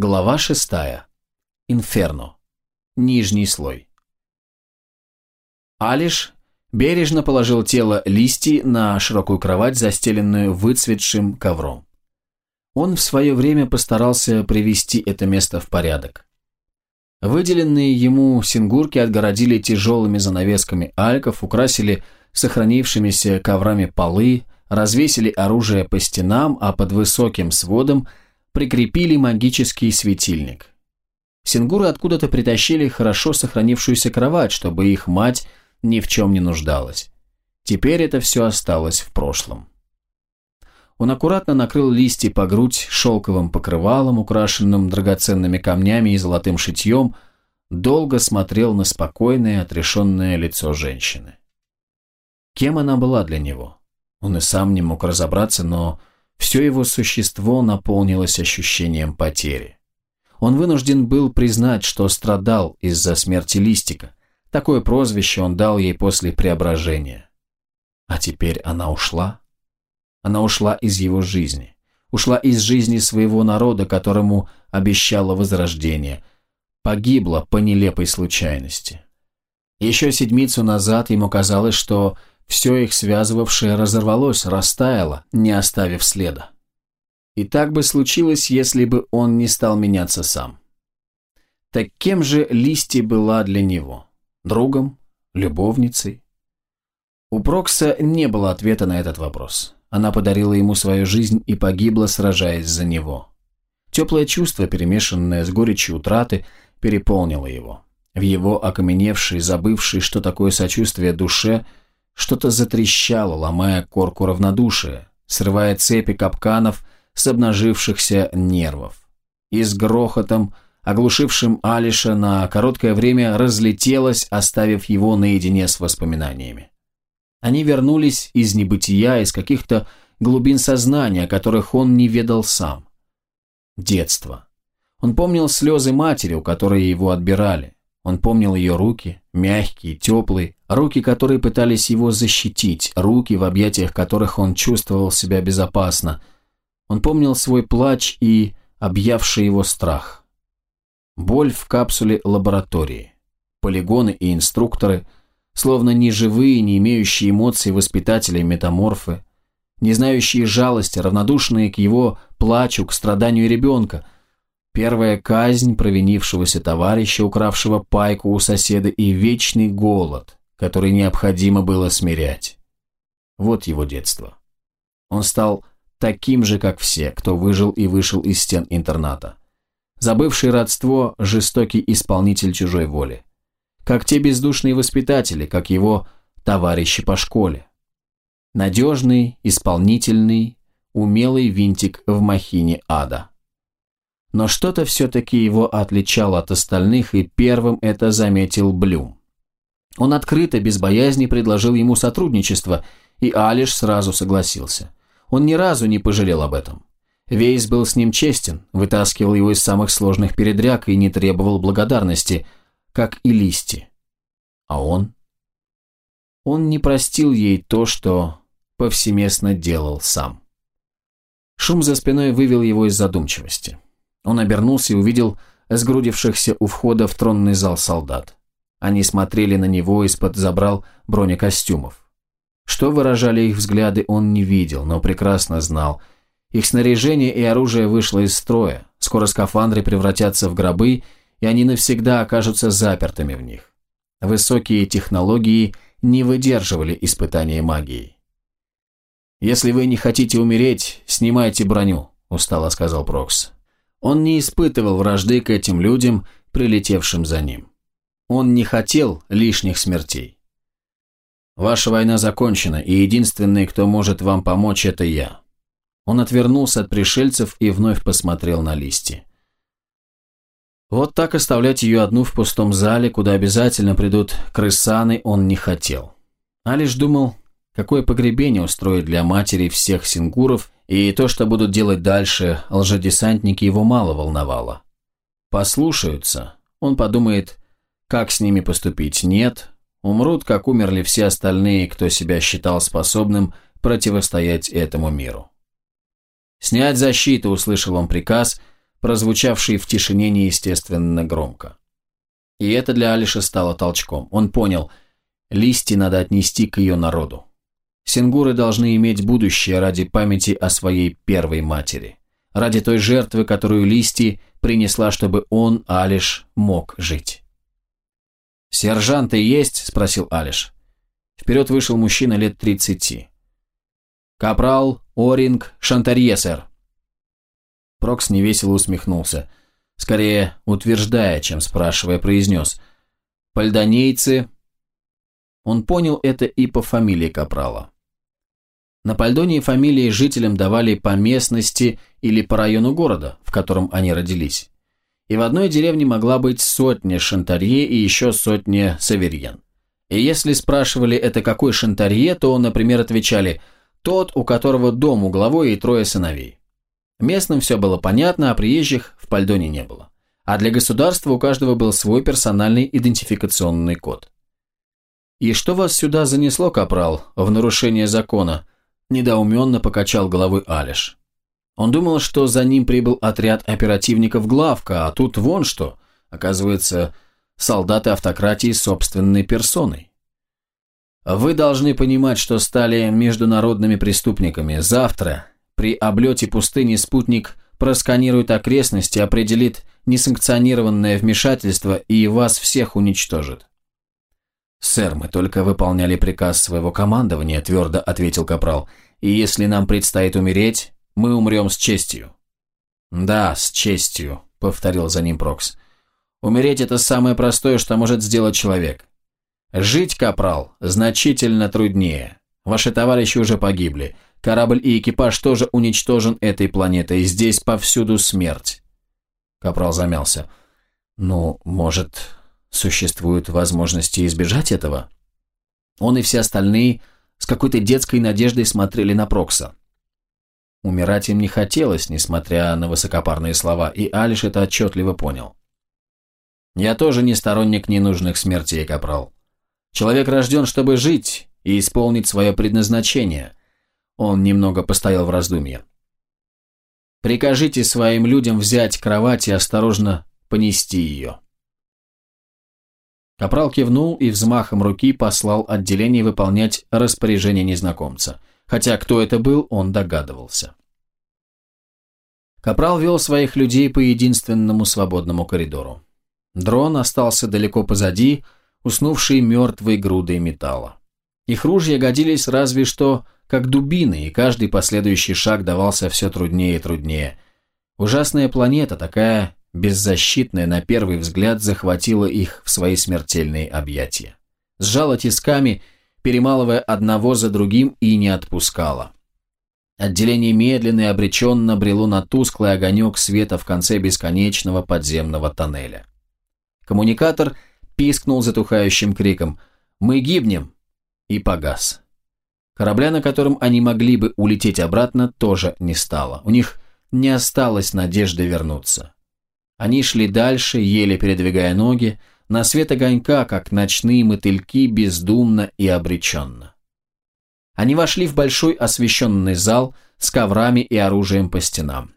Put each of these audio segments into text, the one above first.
Глава шестая. Инферно. Нижний слой. Алиш бережно положил тело Листи на широкую кровать, застеленную выцветшим ковром. Он в свое время постарался привести это место в порядок. Выделенные ему сингурки отгородили тяжелыми занавесками альков, украсили сохранившимися коврами полы, развесили оружие по стенам, а под высоким сводом прикрепили магический светильник. Сингуры откуда-то притащили хорошо сохранившуюся кровать, чтобы их мать ни в чем не нуждалась. Теперь это все осталось в прошлом. Он аккуратно накрыл листья по грудь шелковым покрывалом, украшенным драгоценными камнями и золотым шитьем, долго смотрел на спокойное, отрешенное лицо женщины. Кем она была для него? Он и сам не мог разобраться, но все его существо наполнилось ощущением потери. Он вынужден был признать, что страдал из-за смерти Листика. Такое прозвище он дал ей после преображения. А теперь она ушла? Она ушла из его жизни. Ушла из жизни своего народа, которому обещала возрождение. Погибла по нелепой случайности. Еще седмицу назад ему казалось, что все их связывавшее разорвалось, растаяло, не оставив следа. И так бы случилось, если бы он не стал меняться сам. Так кем же Листи была для него? Другом? Любовницей? У Прокса не было ответа на этот вопрос. Она подарила ему свою жизнь и погибла, сражаясь за него. Теплое чувство, перемешанное с горечью утраты, переполнило его. В его окаменевшей, забывшей, что такое сочувствие душе, что-то затрещало, ломая корку равнодушия, срывая цепи капканов с обнажившихся нервов. И с грохотом, оглушившим Алиша, на короткое время разлетелось, оставив его наедине с воспоминаниями. Они вернулись из небытия, из каких-то глубин сознания, которых он не ведал сам. Детство. Он помнил слезы матери, у которой его отбирали. Он помнил ее руки, мягкие, теплые, руки, которые пытались его защитить, руки, в объятиях которых он чувствовал себя безопасно. Он помнил свой плач и объявший его страх. Боль в капсуле лаборатории. Полигоны и инструкторы – словно неживые, не имеющие эмоций воспитатели метаморфы, не знающие жалости, равнодушные к его плачу, к страданию ребенка. Первая казнь провинившегося товарища, укравшего пайку у соседа, и вечный голод, который необходимо было смирять. Вот его детство. Он стал таким же, как все, кто выжил и вышел из стен интерната. Забывший родство, жестокий исполнитель чужой воли как те бездушные воспитатели, как его товарищи по школе. Надежный, исполнительный, умелый винтик в махине ада. Но что-то все-таки его отличало от остальных, и первым это заметил Блюм. Он открыто, без боязни предложил ему сотрудничество, и Алиш сразу согласился. Он ни разу не пожалел об этом. Вейс был с ним честен, вытаскивал его из самых сложных передряг и не требовал благодарности – как и листья. А он? Он не простил ей то, что повсеместно делал сам. Шум за спиной вывел его из задумчивости. Он обернулся и увидел сгрудившихся у входа в тронный зал солдат. Они смотрели на него из-под забрал бронекостюмов. Что выражали их взгляды, он не видел, но прекрасно знал. Их снаряжение и оружие вышло из строя. Скоро скафандры превратятся в гробы, и они навсегда окажутся запертыми в них. Высокие технологии не выдерживали испытания магией. «Если вы не хотите умереть, снимайте броню», – устало сказал Прокс. Он не испытывал вражды к этим людям, прилетевшим за ним. Он не хотел лишних смертей. «Ваша война закончена, и единственный, кто может вам помочь, это я». Он отвернулся от пришельцев и вновь посмотрел на листья. Вот так оставлять ее одну в пустом зале, куда обязательно придут крысаны, он не хотел. А лишь думал, какое погребение устроить для матери всех сингуров, и то, что будут делать дальше, лжедесантники его мало волновало. Послушаются, он подумает, как с ними поступить. Нет, умрут, как умерли все остальные, кто себя считал способным противостоять этому миру. «Снять защиту», — услышал он приказ — прозвучавший в тишине неестественно громко. И это для Алиша стало толчком. Он понял, листи надо отнести к ее народу. Сингуры должны иметь будущее ради памяти о своей первой матери, ради той жертвы, которую Листи принесла, чтобы он, Алиш, мог жить. «Сержанты есть?» – спросил Алиш. Вперед вышел мужчина лет тридцати. «Капрал, Оринг, Шантарье, сэр». Прокс невесело усмехнулся. Скорее, утверждая, чем спрашивая, произнес. «Пальдонейцы...» Он понял это и по фамилии Капрала. На Пальдонии фамилии жителям давали по местности или по району города, в котором они родились. И в одной деревне могла быть сотня шантарье и еще сотня саверьен. И если спрашивали это какой шантарье, то, например, отвечали «тот, у которого дом угловой и трое сыновей». Местным все было понятно, а приезжих в Пальдоне не было. А для государства у каждого был свой персональный идентификационный код. «И что вас сюда занесло, капрал, в нарушение закона?» Недоуменно покачал головой Алиш. Он думал, что за ним прибыл отряд оперативников главка, а тут вон что. Оказывается, солдаты автократии собственной персоной. Вы должны понимать, что стали международными преступниками. Завтра при облете пустыни спутник просканирует окрестности, определит несанкционированное вмешательство и вас всех уничтожит. «Сэр, мы только выполняли приказ своего командования», – твердо ответил Капрал. «И если нам предстоит умереть, мы умрем с честью». «Да, с честью», – повторил за ним Прокс. «Умереть – это самое простое, что может сделать человек. Жить, Капрал, значительно труднее. Ваши товарищи уже погибли. Корабль и экипаж тоже уничтожен этой планетой. Здесь повсюду смерть». Капрал замялся. «Ну, может, Существуют возможности избежать этого? Он и все остальные с какой-то детской надеждой смотрели на Прокса. Умирать им не хотелось, несмотря на высокопарные слова, и Алиш это отчетливо понял. «Я тоже не сторонник ненужных смертей, Капрал. Человек рожден, чтобы жить и исполнить свое предназначение». Он немного постоял в раздумье. «Прикажите своим людям взять кровать и осторожно понести ее». Капрал кивнул и взмахом руки послал отделение выполнять распоряжение незнакомца. Хотя кто это был, он догадывался. Капрал вел своих людей по единственному свободному коридору. Дрон остался далеко позади, уснувший мертвой грудой металла. Их ружья годились разве что как дубины, и каждый последующий шаг давался все труднее и труднее. Ужасная планета, такая беззащитная на первый взгляд захватила их в свои смертельные объятия. Сжала тисками, перемалывая одного за другим и не отпускала. Отделение медленно и обреченно брело на тусклый огонек света в конце бесконечного подземного тоннеля. Коммуникатор пискнул затухающим криком «Мы гибнем!» и погас. Корабля, на котором они могли бы улететь обратно, тоже не стало. У них не осталось надежды вернуться. Они шли дальше, еле передвигая ноги, на свет огонька, как ночные мотыльки, бездумно и обреченно. Они вошли в большой освещенный зал с коврами и оружием по стенам.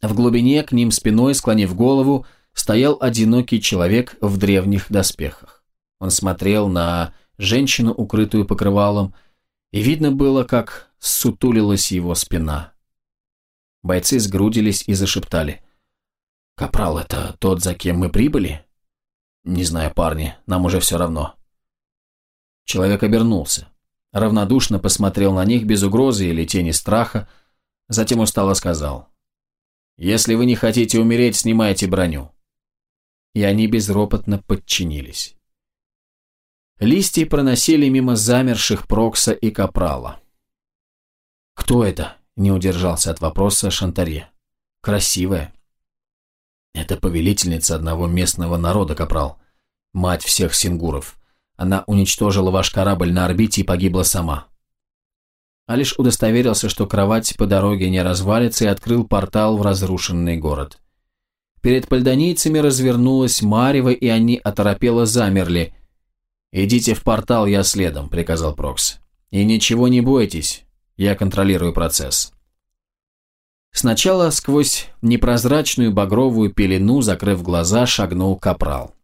В глубине, к ним спиной, склонив голову, стоял одинокий человек в древних доспехах. Он смотрел на женщину, укрытую покрывалом, и видно было, как сутулилась его спина. Бойцы сгрудились и зашептали – «Капрал, это тот, за кем мы прибыли?» «Не знаю, парни, нам уже все равно». Человек обернулся. Равнодушно посмотрел на них без угрозы или тени страха, затем устало сказал. «Если вы не хотите умереть, снимайте броню». И они безропотно подчинились. Листья проносили мимо замерших Прокса и Капрала. «Кто это?» – не удержался от вопроса Шантарье. «Красивая». Это повелительница одного местного народа, капрал. Мать всех сингуров. Она уничтожила ваш корабль на орбите и погибла сама. А лишь удостоверился, что кровать по дороге не развалится и открыл портал в разрушенный город. Перед пальдонийцами развернулась Марева, и они оторопело замерли. «Идите в портал, я следом», — приказал Прокс. «И ничего не бойтесь, я контролирую процесс». Сначала сквозь непрозрачную багровую пелену, закрыв глаза, шагнул капрал.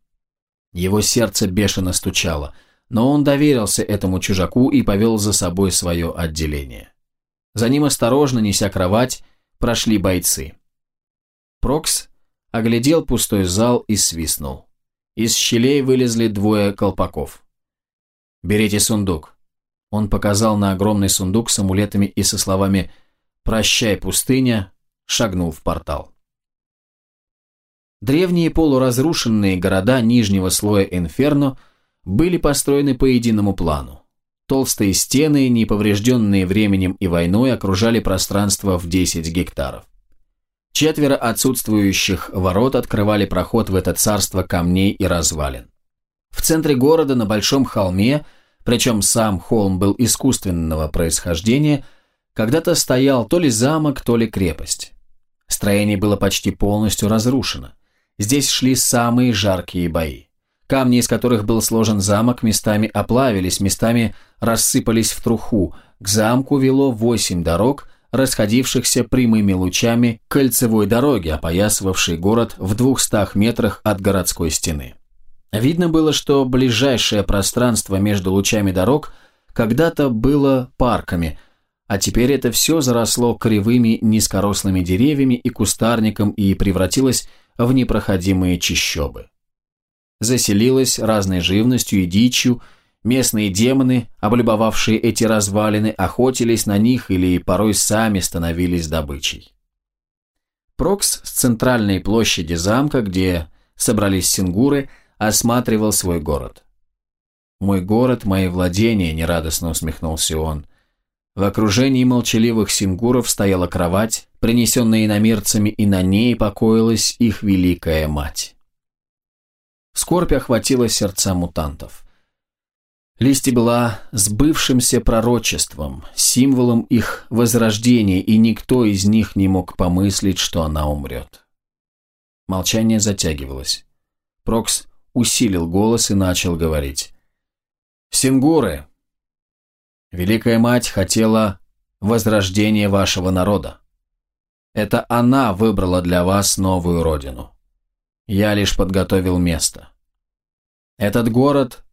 Его сердце бешено стучало, но он доверился этому чужаку и повел за собой свое отделение. За ним осторожно, неся кровать, прошли бойцы. Прокс оглядел пустой зал и свистнул. Из щелей вылезли двое колпаков. «Берите сундук». Он показал на огромный сундук с амулетами и со словами «Прощай, пустыня», шагнул в портал. Древние полуразрушенные города нижнего слоя Инферно были построены по единому плану. Толстые стены, не поврежденные временем и войной, окружали пространство в 10 гектаров. Четверо отсутствующих ворот открывали проход в это царство камней и развалин. В центре города, на большом холме, причем сам холм был искусственного происхождения, когда-то стоял то ли замок, то ли крепость. Строение было почти полностью разрушено. Здесь шли самые жаркие бои. Камни, из которых был сложен замок, местами оплавились, местами рассыпались в труху. К замку вело восемь дорог, расходившихся прямыми лучами кольцевой дороги, опоясывавшей город в двухстах метрах от городской стены. Видно было, что ближайшее пространство между лучами дорог когда-то было парками, а теперь это все заросло кривыми низкорослыми деревьями и кустарником и превратилось в непроходимые чащобы заселилась разной живностью и дичью, местные демоны, облюбовавшие эти развалины, охотились на них или порой сами становились добычей. Прокс с центральной площади замка, где собрались сингуры, осматривал свой город. «Мой город, мои владения», — нерадостно усмехнулся он. В окружении молчаливых сингуров стояла кровать, принесенная иномирцами, и на ней покоилась их великая мать. Скорбь охватила сердца мутантов. Листи была сбывшимся пророчеством, символом их возрождения, и никто из них не мог помыслить, что она умрет. Молчание затягивалось. Прокс усилил голос и начал говорить. «Сингуры! Великая Мать хотела возрождения вашего народа. Это она выбрала для вас новую родину. Я лишь подготовил место. Этот город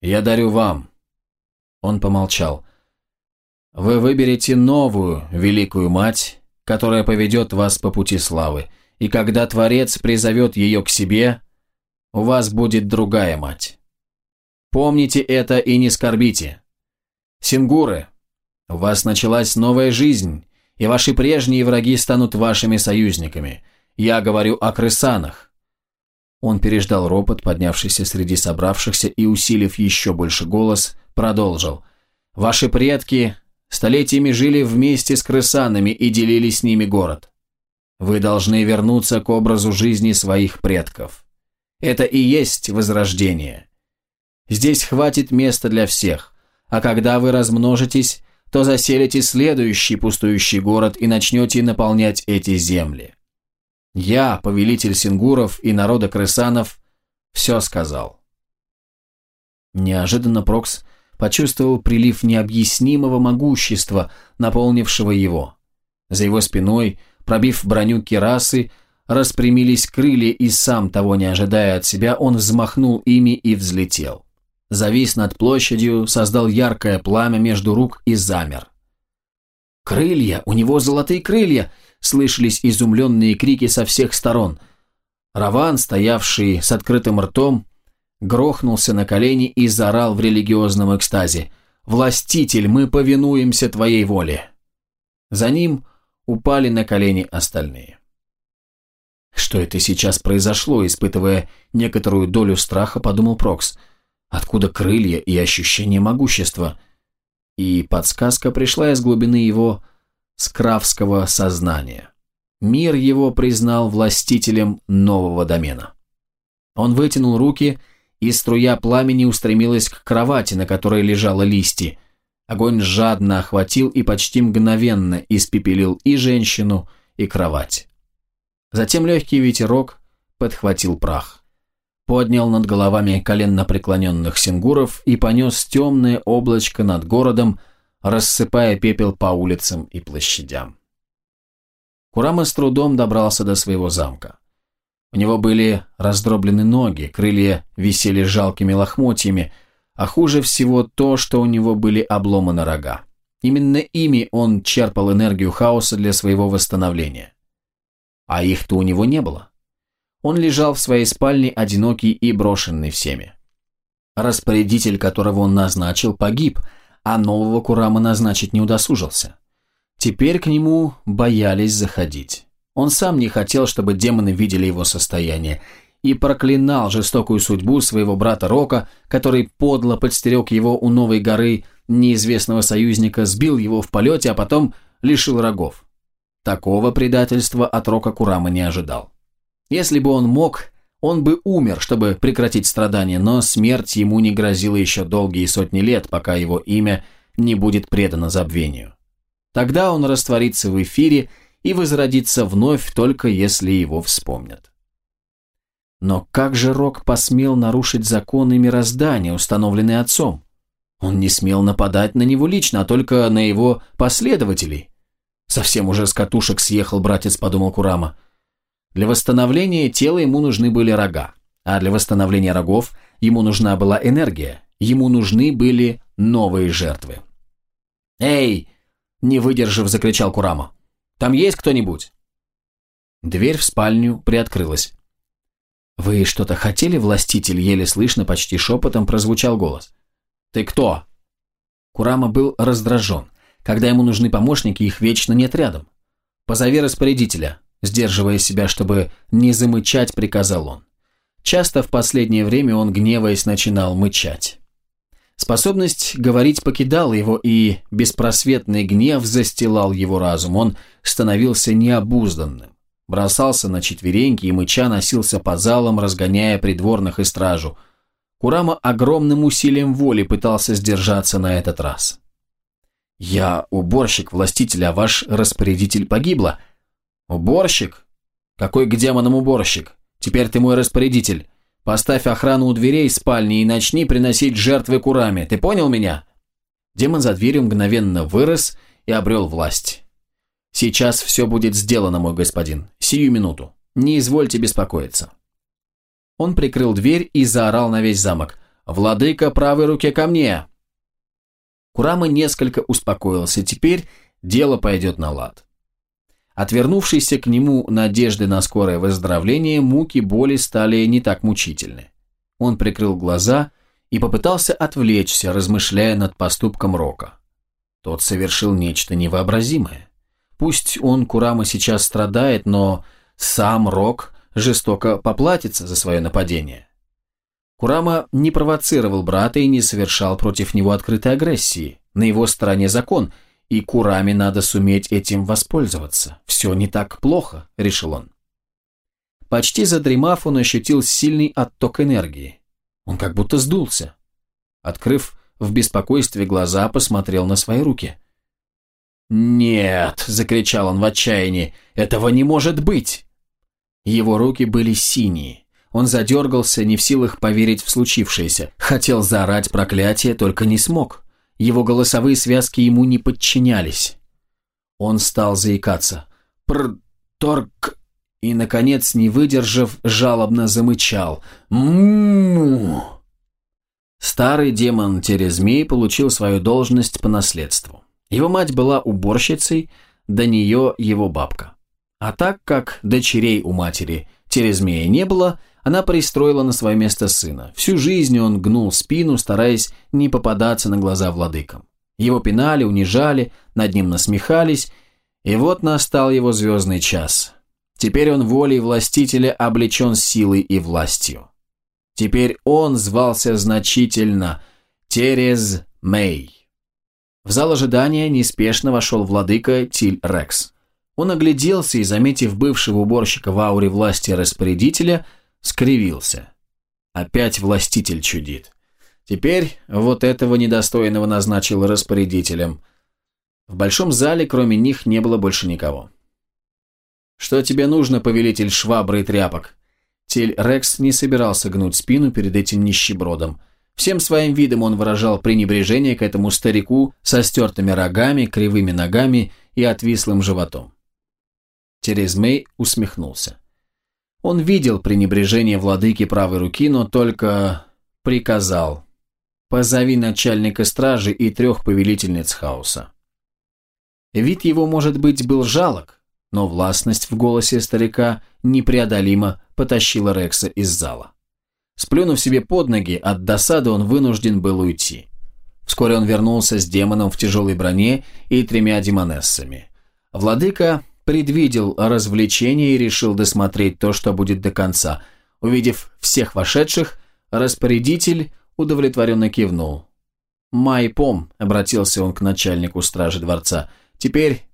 я дарю вам. Он помолчал. Вы выберете новую великую мать, которая поведет вас по пути славы, и когда Творец призовет ее к себе, у вас будет другая мать. Помните это и не скорбите. Сингуры, у вас началась новая жизнь, и ваши прежние враги станут вашими союзниками – я говорю о крысанах». Он переждал ропот, поднявшийся среди собравшихся, и, усилив еще больше голос, продолжил. «Ваши предки столетиями жили вместе с крысанами и делили с ними город. Вы должны вернуться к образу жизни своих предков. Это и есть возрождение. Здесь хватит места для всех, а когда вы размножитесь, то заселите следующий пустующий город и начнете наполнять эти земли. Я, повелитель сингуров и народа крысанов, все сказал. Неожиданно Прокс почувствовал прилив необъяснимого могущества, наполнившего его. За его спиной, пробив броню керасы, распрямились крылья, и сам, того не ожидая от себя, он взмахнул ими и взлетел. Завис над площадью, создал яркое пламя между рук и замер. «Крылья! У него золотые крылья!» слышались изумленные крики со всех сторон. Раван, стоявший с открытым ртом, грохнулся на колени и заорал в религиозном экстазе «Властитель, мы повинуемся твоей воле!» За ним упали на колени остальные. Что это сейчас произошло, испытывая некоторую долю страха, подумал Прокс. Откуда крылья и ощущение могущества? И подсказка пришла из глубины его скрафского сознания. Мир его признал властителем нового домена. Он вытянул руки, и струя пламени устремилась к кровати, на которой лежало листья. Огонь жадно охватил и почти мгновенно испепелил и женщину, и кровать. Затем легкий ветерок подхватил прах. Поднял над головами коленно преклоненных сингуров и понес темное облачко над городом, рассыпая пепел по улицам и площадям. Курама с трудом добрался до своего замка. У него были раздроблены ноги, крылья висели жалкими лохмотьями, а хуже всего то, что у него были обломаны рога. Именно ими он черпал энергию хаоса для своего восстановления. А их-то у него не было. Он лежал в своей спальне одинокий и брошенный всеми. Распорядитель, которого он назначил, погиб, а нового Курама назначить не удосужился. Теперь к нему боялись заходить. Он сам не хотел, чтобы демоны видели его состояние, и проклинал жестокую судьбу своего брата Рока, который подло подстерег его у новой горы неизвестного союзника, сбил его в полете, а потом лишил рогов. Такого предательства от Рока Курама не ожидал. Если бы он мог, он бы умер, чтобы прекратить страдания, но смерть ему не грозила еще долгие сотни лет, пока его имя не будет предано забвению. Тогда он растворится в эфире и возродится вновь, только если его вспомнят. Но как же Рок посмел нарушить законы мироздания, установленные отцом? Он не смел нападать на него лично, а только на его последователей. Совсем уже с катушек съехал братец, подумал Курама. Для восстановления тела ему нужны были рога, а для восстановления рогов ему нужна была энергия, ему нужны были новые жертвы. «Эй!» – не выдержав, закричал Курама. Там есть кто-нибудь?» Дверь в спальню приоткрылась. «Вы что-то хотели, властитель?» Еле слышно, почти шепотом прозвучал голос. «Ты кто?» Курама был раздражен. Когда ему нужны помощники, их вечно нет рядом. «Позови распорядителя», сдерживая себя, чтобы не замычать, приказал он. Часто в последнее время он, гневаясь, начинал мычать. Способность говорить покидала его, и беспросветный гнев застилал его разум. Он становился необузданным. Бросался на четвереньки и мыча носился по залам, разгоняя придворных и стражу. Курама огромным усилием воли пытался сдержаться на этот раз. «Я уборщик, властитель, а ваш распорядитель погибла». «Уборщик? Какой к демонам уборщик? Теперь ты мой распорядитель. Поставь охрану у дверей спальни и начни приносить жертвы курами. Ты понял меня?» Демон за дверью мгновенно вырос и обрел власть. «Сейчас все будет сделано, мой господин. Сию минуту. Не извольте беспокоиться». Он прикрыл дверь и заорал на весь замок. «Владыка правой руке ко мне!» Курама несколько успокоился. Теперь дело пойдет на лад. Отвернувшийся к нему надежды на скорое выздоровление, муки боли стали не так мучительны. Он прикрыл глаза и попытался отвлечься, размышляя над поступком Рока. Тот совершил нечто невообразимое. Пусть он, Курама, сейчас страдает, но сам Рок жестоко поплатится за свое нападение. Курама не провоцировал брата и не совершал против него открытой агрессии. На его стороне закон – и Курами надо суметь этим воспользоваться. Все не так плохо, решил он. Почти задремав, он ощутил сильный отток энергии. Он как будто сдулся. Открыв в беспокойстве глаза, посмотрел на свои руки. «Нет!» – закричал он в отчаянии. «Этого не может быть!» Его руки были синие. Он задергался, не в силах поверить в случившееся. Хотел заорать проклятие, только не смог. Его голосовые связки ему не подчинялись. Он стал заикаться. «Пр-торг...» И, наконец, не выдержав, жалобно замычал. «М-м-м!» Старый демон Терезмей получил свою должность по наследству. Его мать была уборщицей, до нее его бабка. А так как дочерей у матери Терезмея не было, она пристроила на свое место сына. Всю жизнь он гнул спину, стараясь не попадаться на глаза владыкам. Его пинали, унижали, над ним насмехались, и вот настал его звездный час. Теперь он волей властителя облечен силой и властью. Теперь он звался значительно Терез Мэй. В зал ожидания неспешно вошел владыка Тиль Рекс. Он огляделся и, заметив бывшего уборщика в ауре власти распорядителя, скривился. Опять властитель чудит. Теперь вот этого недостойного назначил распорядителем. В большом зале кроме них не было больше никого. «Что тебе нужно, повелитель швабры и тряпок?» Тель Рекс не собирался гнуть спину перед этим нищебродом. Всем своим видом он выражал пренебрежение к этому старику со стертыми рогами, кривыми ногами и отвислым животом. Терезмей усмехнулся. Он видел пренебрежение владыки правой руки, но только приказал «Позови начальника стражи и трех повелительниц хаоса». Вид его, может быть, был жалок, но властность в голосе старика непреодолимо потащила Рекса из зала. Сплюнув себе под ноги, от досады он вынужден был уйти. Вскоре он вернулся с демоном в тяжелой броне и тремя демонессами. Владыка предвидел развлечение и решил досмотреть то, что будет до конца. Увидев всех вошедших, распорядитель удовлетворенно кивнул. «Майпом», — обратился он к начальнику стражи дворца, — «теперь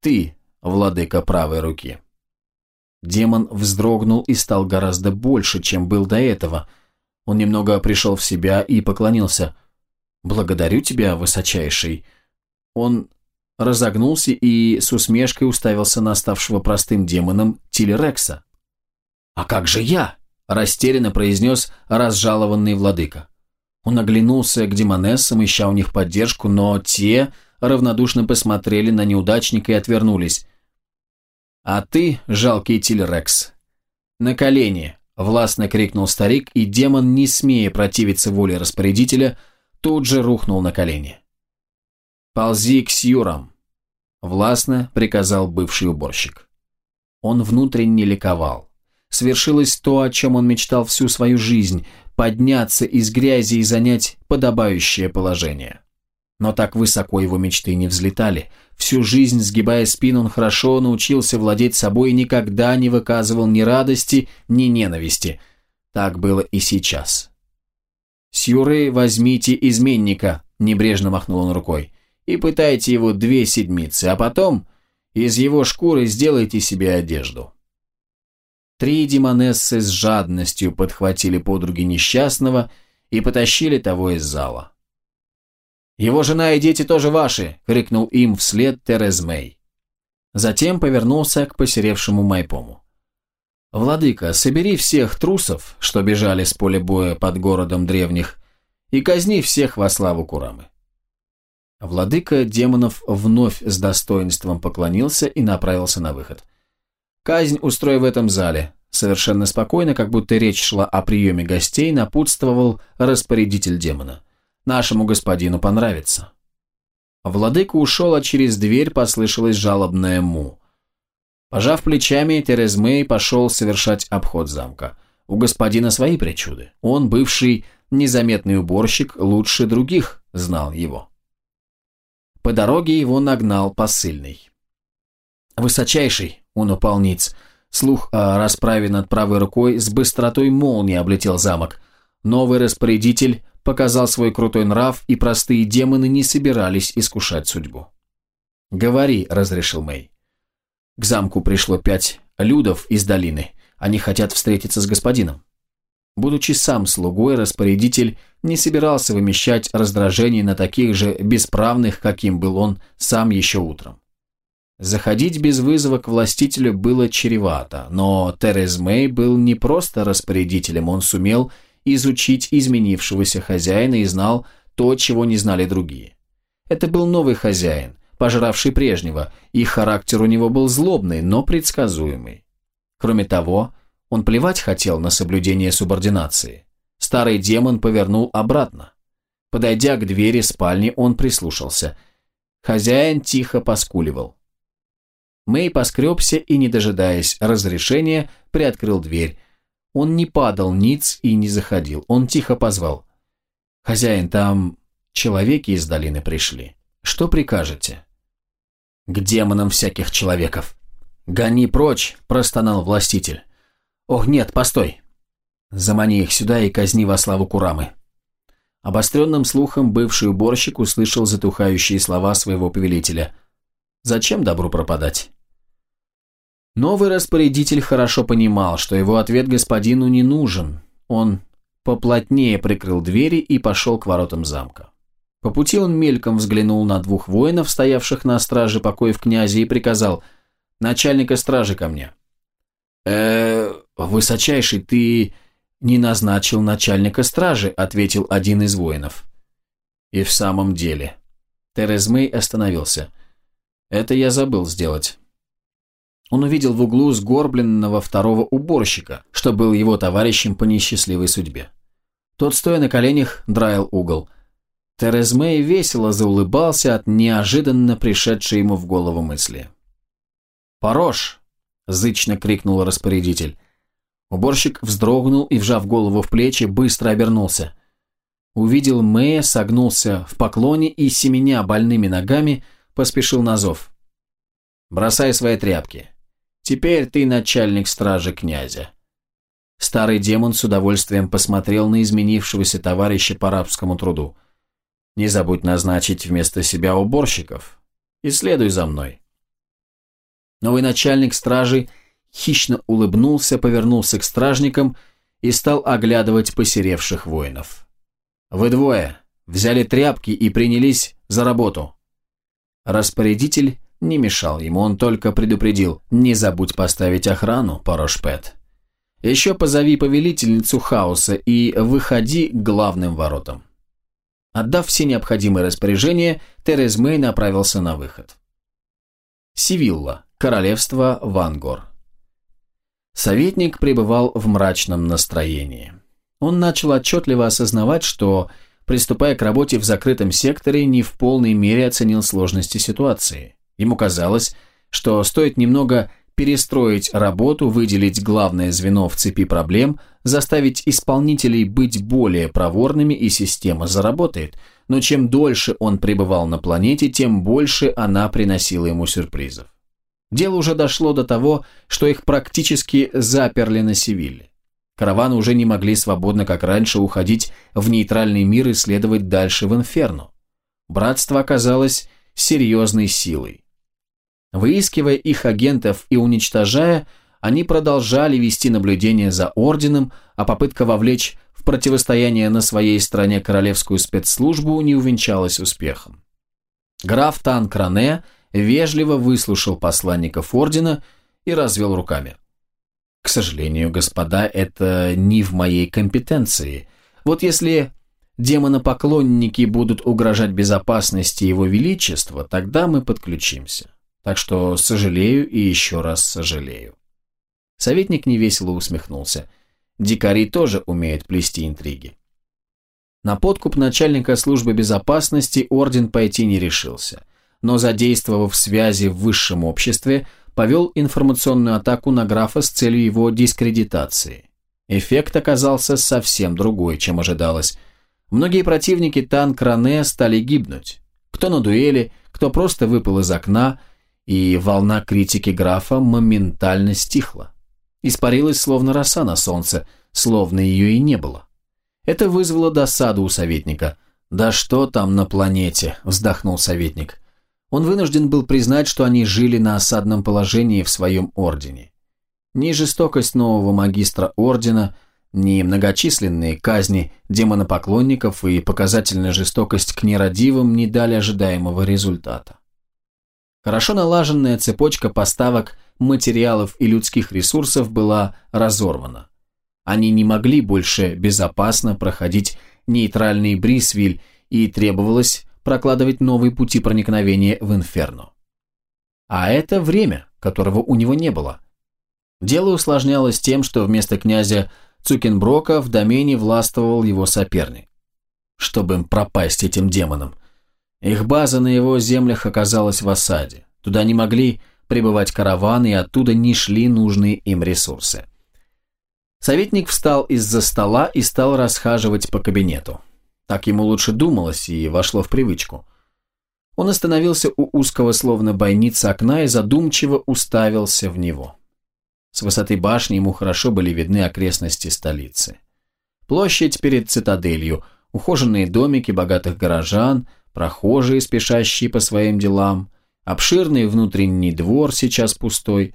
ты, владыка правой руки». Демон вздрогнул и стал гораздо больше, чем был до этого. Он немного пришел в себя и поклонился. «Благодарю тебя, высочайший». Он разогнулся и с усмешкой уставился на ставшего простым демоном Тилерекса. «А как же я?» – растерянно произнес разжалованный владыка. Он оглянулся к демонессам, ища у них поддержку, но те равнодушно посмотрели на неудачника и отвернулись. «А ты, жалкий Тилерекс, на колени!» – властно крикнул старик, и демон, не смея противиться воле распорядителя, тут же рухнул на колени. «Ползи к Сьюрам», – властно приказал бывший уборщик. Он внутренне ликовал. Свершилось то, о чем он мечтал всю свою жизнь – подняться из грязи и занять подобающее положение. Но так высоко его мечты не взлетали. Всю жизнь, сгибая спину, он хорошо научился владеть собой и никогда не выказывал ни радости, ни ненависти. Так было и сейчас. «Сюры, возьмите изменника», – небрежно махнул он рукой и пытайте его две седмицы, а потом из его шкуры сделайте себе одежду. Три демонессы с жадностью подхватили подруги несчастного и потащили того из зала. «Его жена и дети тоже ваши!» – крикнул им вслед Терез Мэй. Затем повернулся к посеревшему Майпому. «Владыка, собери всех трусов, что бежали с поля боя под городом древних, и казни всех во славу Курамы. Владыка демонов вновь с достоинством поклонился и направился на выход. «Казнь устрой в этом зале», совершенно спокойно, как будто речь шла о приеме гостей, напутствовал распорядитель демона. «Нашему господину понравится». Владыка ушел, а через дверь послышалось жалобное «му». Пожав плечами, Терез Мэй пошел совершать обход замка. У господина свои причуды. Он, бывший незаметный уборщик, лучше других знал его. По дороге его нагнал посыльный. «Высочайший!» – он упал. Слух о расправе над правой рукой с быстротой молнии облетел замок. Новый распорядитель показал свой крутой нрав, и простые демоны не собирались искушать судьбу. «Говори», – разрешил Мэй. К замку пришло пять людов из долины. Они хотят встретиться с господином. Будучи сам слугой, распорядитель не собирался вымещать раздражение на таких же бесправных, каким был он сам еще утром. Заходить без вызова к властителю было чревато, но Терез Мэй был не просто распорядителем, он сумел изучить изменившегося хозяина и знал то, чего не знали другие. Это был новый хозяин, пожравший прежнего, и характер у него был злобный, но предсказуемый. Кроме того, он плевать хотел на соблюдение субординации. Старый демон повернул обратно. Подойдя к двери спальни, он прислушался. Хозяин тихо поскуливал. Мэй поскребся и, не дожидаясь разрешения, приоткрыл дверь. Он не падал ниц и не заходил. Он тихо позвал. «Хозяин, там человеки из долины пришли. Что прикажете?» «К демонам всяких человеков!» «Гони прочь!» – простонал властитель. «Ох, нет, постой!» «Замани их сюда и казни во славу Курамы!» Обостренным слухом бывший уборщик услышал затухающие слова своего повелителя. «Зачем добру пропадать?» Новый распорядитель хорошо понимал, что его ответ господину не нужен. Он поплотнее прикрыл двери и пошел к воротам замка. По пути он мельком взглянул на двух воинов, стоявших на страже покоев князя, и приказал «Начальника стражи ко мне». «Э, высочайший, ты не назначил начальника стражи», ответил один из воинов. И в самом деле. Терезмей остановился. Это я забыл сделать. Он увидел в углу сгорбленного второго уборщика, что был его товарищем по несчастливой судьбе. Тот, стоя на коленях, драил угол. Терез Мэй весело заулыбался от неожиданно пришедшей ему в голову мысли. «Порош!» – зычно крикнул распорядитель. Уборщик вздрогнул и, вжав голову в плечи, быстро обернулся. Увидел Мэя, согнулся в поклоне и, семеня больными ногами, поспешил на зов. «Бросай свои тряпки. Теперь ты начальник стражи князя». Старый демон с удовольствием посмотрел на изменившегося товарища по рабскому труду. «Не забудь назначить вместо себя уборщиков. И следуй за мной». Новый начальник стражи хищно улыбнулся, повернулся к стражникам и стал оглядывать посеревших воинов. «Вы двое взяли тряпки и принялись за работу». Распорядитель не мешал ему, он только предупредил «Не забудь поставить охрану, Порошпет». Еще позови повелительницу хаоса и выходи к главным воротам. Отдав все необходимые распоряжения, Терез Мэй направился на выход. Сивилла, королевство Вангор. Советник пребывал в мрачном настроении. Он начал отчетливо осознавать, что, приступая к работе в закрытом секторе, не в полной мере оценил сложности ситуации. Ему казалось, что стоит немного перестроить работу, выделить главное звено в цепи проблем, заставить исполнителей быть более проворными и система заработает. Но чем дольше он пребывал на планете, тем больше она приносила ему сюрпризов. Дело уже дошло до того, что их практически заперли на Севилле. Караваны уже не могли свободно, как раньше, уходить в нейтральный мир и следовать дальше в Инферно. Братство оказалось серьезной силой. Выискивая их агентов и уничтожая, они продолжали вести наблюдение за Орденом, а попытка вовлечь в противостояние на своей стороне королевскую спецслужбу не увенчалась успехом. Граф Тан Кране – вежливо выслушал посланников ордена и развел руками. «К сожалению, господа, это не в моей компетенции. Вот если демонопоклонники будут угрожать безопасности его величества, тогда мы подключимся. Так что сожалею и еще раз сожалею». Советник невесело усмехнулся. Дикари тоже умеют плести интриги. На подкуп начальника службы безопасности орден пойти не решился но задействовав связи в высшем обществе, повел информационную атаку на графа с целью его дискредитации. Эффект оказался совсем другой, чем ожидалось. Многие противники танк Ране стали гибнуть. Кто на дуэли, кто просто выпал из окна, и волна критики графа моментально стихла. Испарилась словно роса на солнце, словно ее и не было. Это вызвало досаду у советника. «Да что там на планете?» – вздохнул советник он вынужден был признать, что они жили на осадном положении в своем ордене. Ни жестокость нового магистра ордена, ни многочисленные казни демонопоклонников и показательная жестокость к нерадивым не дали ожидаемого результата. Хорошо налаженная цепочка поставок материалов и людских ресурсов была разорвана. Они не могли больше безопасно проходить нейтральный Брисвиль и требовалось прокладывать новые пути проникновения в Инферно. А это время, которого у него не было. Дело усложнялось тем, что вместо князя Цукенброка в домене властвовал его соперник. Чтобы им пропасть этим демонам. Их база на его землях оказалась в осаде. Туда не могли прибывать караваны, и оттуда не шли нужные им ресурсы. Советник встал из-за стола и стал расхаживать по кабинету. Так ему лучше думалось и вошло в привычку. Он остановился у узкого, словно бойница окна, и задумчиво уставился в него. С высоты башни ему хорошо были видны окрестности столицы. Площадь перед цитаделью, ухоженные домики богатых горожан, прохожие, спешащие по своим делам, обширный внутренний двор, сейчас пустой.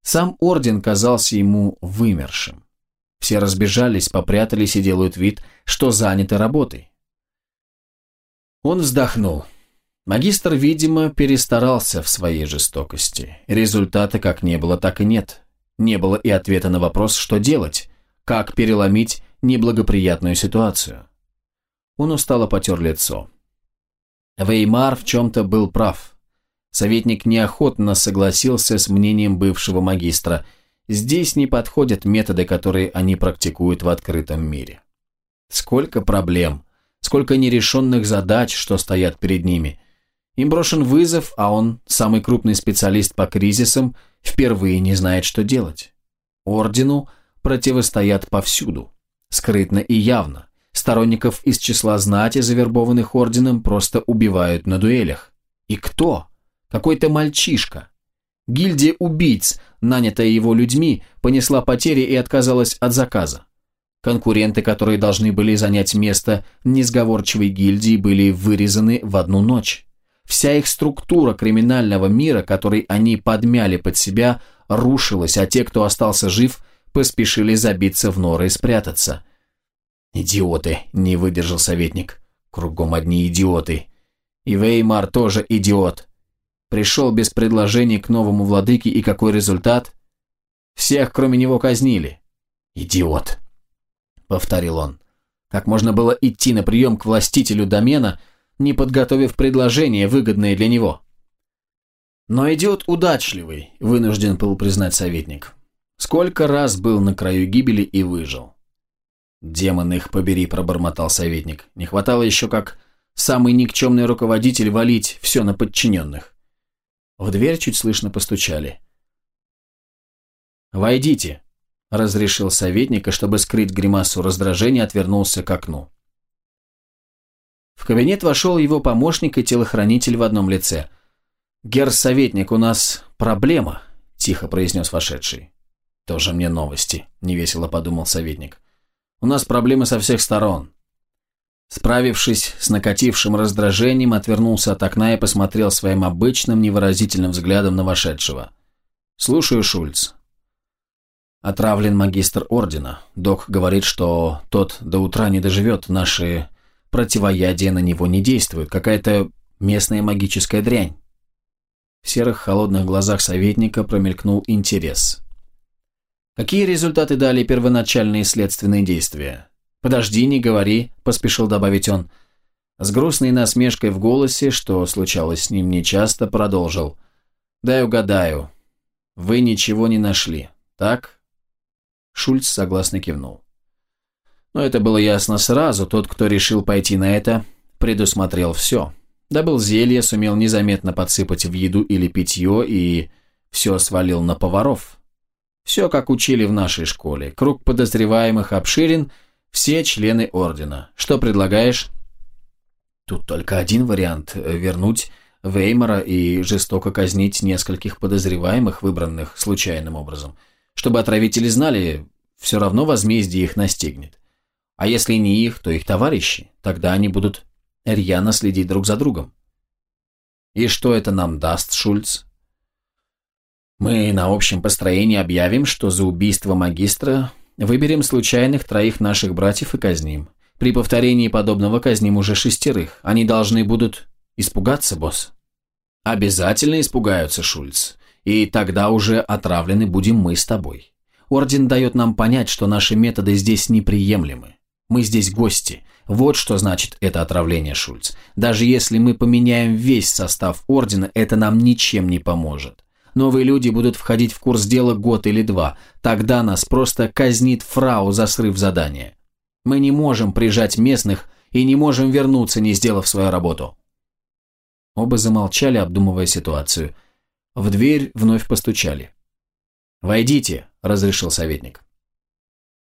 Сам орден казался ему вымершим. Все разбежались, попрятались и делают вид, что заняты работой. Он вздохнул. Магистр, видимо, перестарался в своей жестокости. Результата как не было, так и нет. Не было и ответа на вопрос, что делать, как переломить неблагоприятную ситуацию. Он устало потер лицо. Веймар в чем-то был прав. Советник неохотно согласился с мнением бывшего магистра. Здесь не подходят методы, которые они практикуют в открытом мире. Сколько проблем, сколько нерешенных задач, что стоят перед ними. Им брошен вызов, а он, самый крупный специалист по кризисам, впервые не знает, что делать. Ордену противостоят повсюду, скрытно и явно. Сторонников из числа знати, завербованных орденом, просто убивают на дуэлях. И кто? Какой-то мальчишка. Гильдия убийц, нанятая его людьми, понесла потери и отказалась от заказа. Конкуренты, которые должны были занять место несговорчивой гильдии, были вырезаны в одну ночь. Вся их структура криминального мира, который они подмяли под себя, рушилась, а те, кто остался жив, поспешили забиться в норы и спрятаться. «Идиоты!» – не выдержал советник. «Кругом одни идиоты. И Веймар тоже идиот. Пришел без предложений к новому владыке, и какой результат? Всех, кроме него, казнили. Идиот!» — повторил он. Как можно было идти на прием к властителю домена, не подготовив предложение, выгодное для него? Но идиот удачливый, вынужден был признать советник. Сколько раз был на краю гибели и выжил. «Демон их побери», — пробормотал советник. «Не хватало еще как самый никчемный руководитель валить все на подчиненных». В дверь чуть слышно постучали. «Войдите», разрешил советник, и чтобы скрыть гримасу раздражения, отвернулся к окну. В кабинет вошел его помощник и телохранитель в одном лице. «Герр-советник, у нас проблема», – тихо произнес вошедший. «Тоже мне новости», – невесело подумал советник. «У нас проблемы со всех сторон». Справившись с накатившим раздражением, отвернулся от окна и посмотрел своим обычным невыразительным взглядом на вошедшего. «Слушаю, Шульц. Отравлен магистр ордена. Док говорит, что тот до утра не доживет. Наши противоядия на него не действуют. Какая-то местная магическая дрянь. В серых холодных глазах советника промелькнул интерес. Какие результаты дали первоначальные следственные действия? «Подожди, не говори», – поспешил добавить он. С грустной насмешкой в голосе, что случалось с ним нечасто, продолжил. «Дай угадаю. Вы ничего не нашли, так?» Шульц согласно кивнул. Но это было ясно сразу, тот, кто решил пойти на это, предусмотрел все. Добыл зелье, сумел незаметно подсыпать в еду или питье и все свалил на поваров. Все, как учили в нашей школе. Круг подозреваемых обширен, все члены ордена. Что предлагаешь? Тут только один вариант – вернуть Веймара и жестоко казнить нескольких подозреваемых, выбранных случайным образом – чтобы отравители знали, все равно возмездие их настигнет. А если не их, то их товарищи. Тогда они будут рьяно следить друг за другом. И что это нам даст, Шульц? Мы на общем построении объявим, что за убийство магистра выберем случайных троих наших братьев и казним. При повторении подобного казним уже шестерых. Они должны будут испугаться, босс. Обязательно испугаются, Шульц. И тогда уже отравлены будем мы с тобой. Орден дает нам понять, что наши методы здесь неприемлемы. Мы здесь гости. Вот что значит это отравление, Шульц. Даже если мы поменяем весь состав Ордена, это нам ничем не поможет. Новые люди будут входить в курс дела год или два. Тогда нас просто казнит фрау за срыв задания. Мы не можем прижать местных и не можем вернуться, не сделав свою работу. Оба замолчали, обдумывая ситуацию. В дверь вновь постучали. «Войдите», – разрешил советник.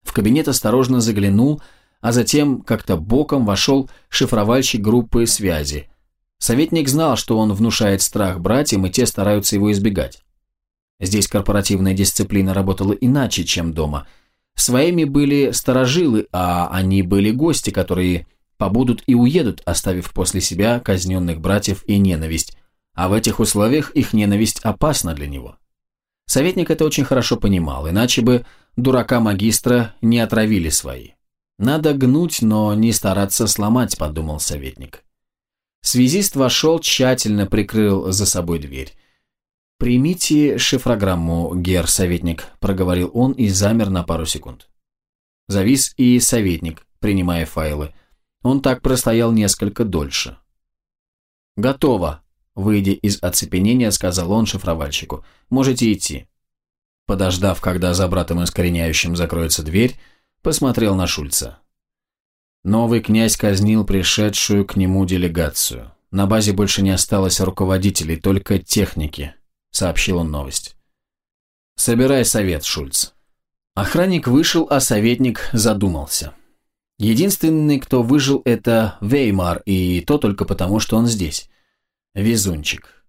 В кабинет осторожно заглянул, а затем как-то боком вошел шифровальщик группы связи. Советник знал, что он внушает страх братьям, и те стараются его избегать. Здесь корпоративная дисциплина работала иначе, чем дома. Своими были сторожилы, а они были гости, которые побудут и уедут, оставив после себя казненных братьев и ненависть, а в этих условиях их ненависть опасна для него. Советник это очень хорошо понимал, иначе бы дурака-магистра не отравили свои. Надо гнуть, но не стараться сломать, подумал советник. Связист вошел, тщательно прикрыл за собой дверь. «Примите шифрограмму, гер-советник», – проговорил он и замер на пару секунд. Завис и советник, принимая файлы. Он так простоял несколько дольше. «Готово», Выйдя из оцепенения, сказал он шифровальщику. «Можете идти». Подождав, когда за братом искореняющим закроется дверь, посмотрел на Шульца. Новый князь казнил пришедшую к нему делегацию. На базе больше не осталось руководителей, только техники, сообщил он новость. Собирай совет, Шульц. Охранник вышел, а советник задумался. Единственный, кто выжил, это Веймар, и то только потому, что он здесь. Везунчик.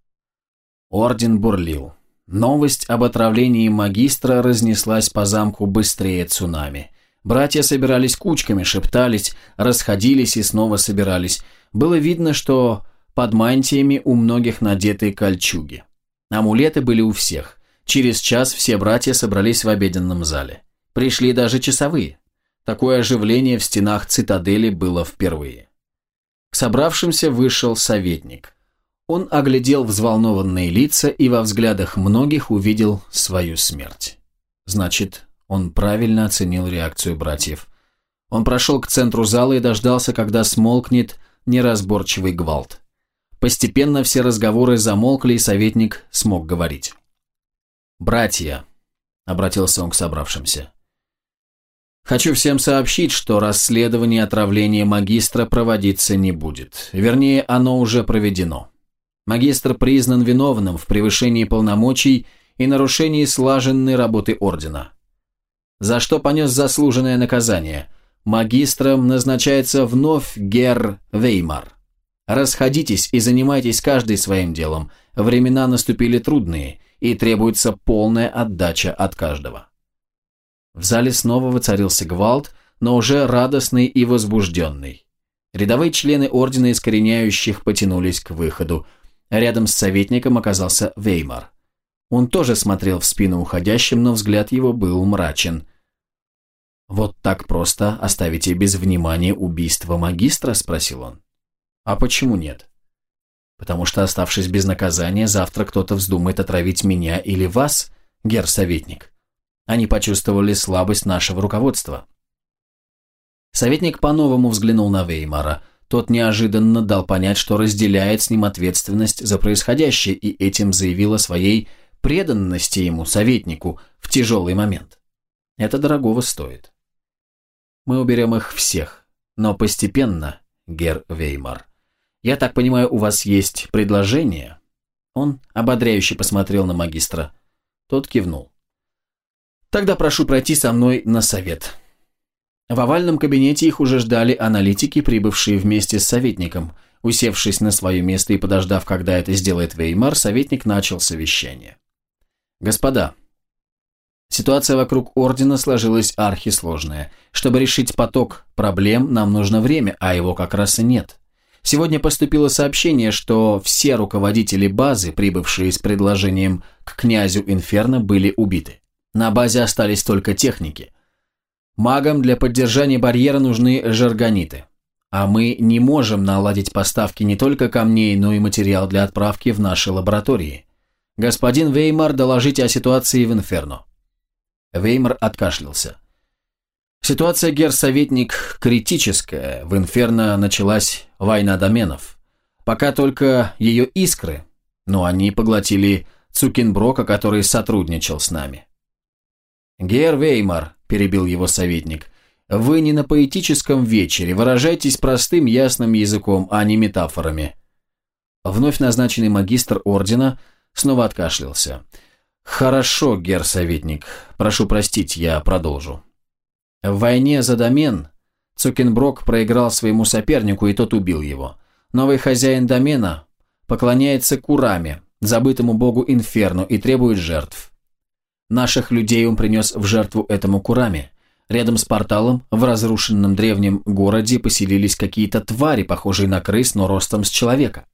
Орден бурлил. Новость об отравлении магистра разнеслась по замку быстрее цунами. Братья собирались кучками, шептались, расходились и снова собирались. Было видно, что под мантиями у многих надеты кольчуги. Амулеты были у всех. Через час все братья собрались в обеденном зале. Пришли даже часовые. Такое оживление в стенах цитадели было впервые. К собравшимся вышел советник. Он оглядел взволнованные лица и во взглядах многих увидел свою смерть. Значит, он правильно оценил реакцию братьев. Он прошел к центру зала и дождался, когда смолкнет неразборчивый гвалт. Постепенно все разговоры замолкли, и советник смог говорить. «Братья», — обратился он к собравшимся, — «хочу всем сообщить, что расследование отравления магистра проводиться не будет. Вернее, оно уже проведено. Магистр признан виновным в превышении полномочий и нарушении слаженной работы Ордена за что понес заслуженное наказание. Магистром назначается вновь Гер Веймар. Расходитесь и занимайтесь каждый своим делом. Времена наступили трудные, и требуется полная отдача от каждого. В зале снова воцарился гвалт, но уже радостный и возбужденный. Рядовые члены Ордена Искореняющих потянулись к выходу. Рядом с советником оказался Веймар. Он тоже смотрел в спину уходящим, но взгляд его был мрачен. «Вот так просто оставите без внимания убийство магистра?» – спросил он. «А почему нет?» «Потому что, оставшись без наказания, завтра кто-то вздумает отравить меня или вас, гер-советник. Они почувствовали слабость нашего руководства». Советник по-новому взглянул на Веймара. Тот неожиданно дал понять, что разделяет с ним ответственность за происходящее и этим заявил о своей преданности ему, советнику, в тяжелый момент. Это дорогого стоит. Мы уберем их всех, но постепенно, Гер Веймар. Я так понимаю, у вас есть предложение?» Он ободряюще посмотрел на магистра. Тот кивнул. «Тогда прошу пройти со мной на совет». В овальном кабинете их уже ждали аналитики, прибывшие вместе с советником. Усевшись на свое место и подождав, когда это сделает Веймар, советник начал совещание. «Господа, Ситуация вокруг Ордена сложилась архисложная. Чтобы решить поток проблем, нам нужно время, а его как раз и нет. Сегодня поступило сообщение, что все руководители базы, прибывшие с предложением к князю Инферно, были убиты. На базе остались только техники. Магам для поддержания барьера нужны жаргониты. А мы не можем наладить поставки не только камней, но и материал для отправки в наши лаборатории. Господин Веймар, доложите о ситуации в Инферно. Веймар откашлялся. Ситуация, герсоветник, критическая. В Инферно началась война доменов. Пока только ее искры, но они поглотили Цукенброка, который сотрудничал с нами. «Гер Веймар», – перебил его советник, – «вы не на поэтическом вечере, выражайтесь простым ясным языком, а не метафорами». Вновь назначенный магистр ордена снова откашлялся. «Хорошо, гер-советник. Прошу простить, я продолжу. В войне за домен Цукенброк проиграл своему сопернику, и тот убил его. Новый хозяин домена поклоняется Кураме, забытому богу Инферну, и требует жертв. Наших людей он принес в жертву этому Кураме. Рядом с порталом в разрушенном древнем городе поселились какие-то твари, похожие на крыс, но ростом с человека.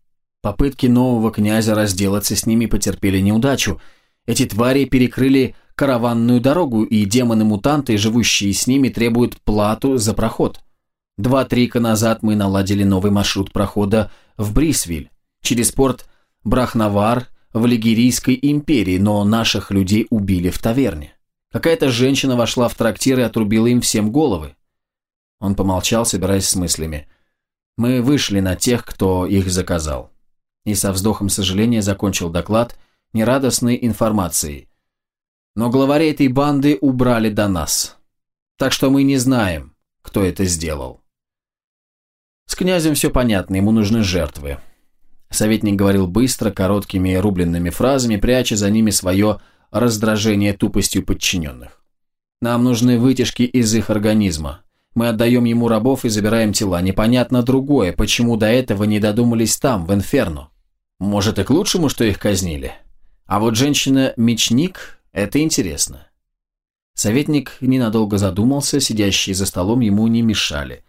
Попытки нового князя разделаться с ними потерпели неудачу – эти твари перекрыли караванную дорогу, и демоны-мутанты, живущие с ними, требуют плату за проход. Два-три века назад мы наладили новый маршрут прохода в Брисвиль, через порт Брахнавар в Лигерийской империи, но наших людей убили в таверне. Какая-то женщина вошла в трактир и отрубила им всем головы. Он помолчал, собираясь с мыслями. Мы вышли на тех, кто их заказал. И со вздохом сожаления закончил доклад нерадостной информацией. Но главарей этой банды убрали до нас. Так что мы не знаем, кто это сделал. С князем все понятно, ему нужны жертвы. Советник говорил быстро, короткими рубленными фразами, пряча за ними свое раздражение тупостью подчиненных. Нам нужны вытяжки из их организма. Мы отдаем ему рабов и забираем тела. Непонятно другое, почему до этого не додумались там, в Инферно. Может и к лучшему, что их казнили. А вот женщина-мечник – это интересно. Советник ненадолго задумался, сидящие за столом ему не мешали.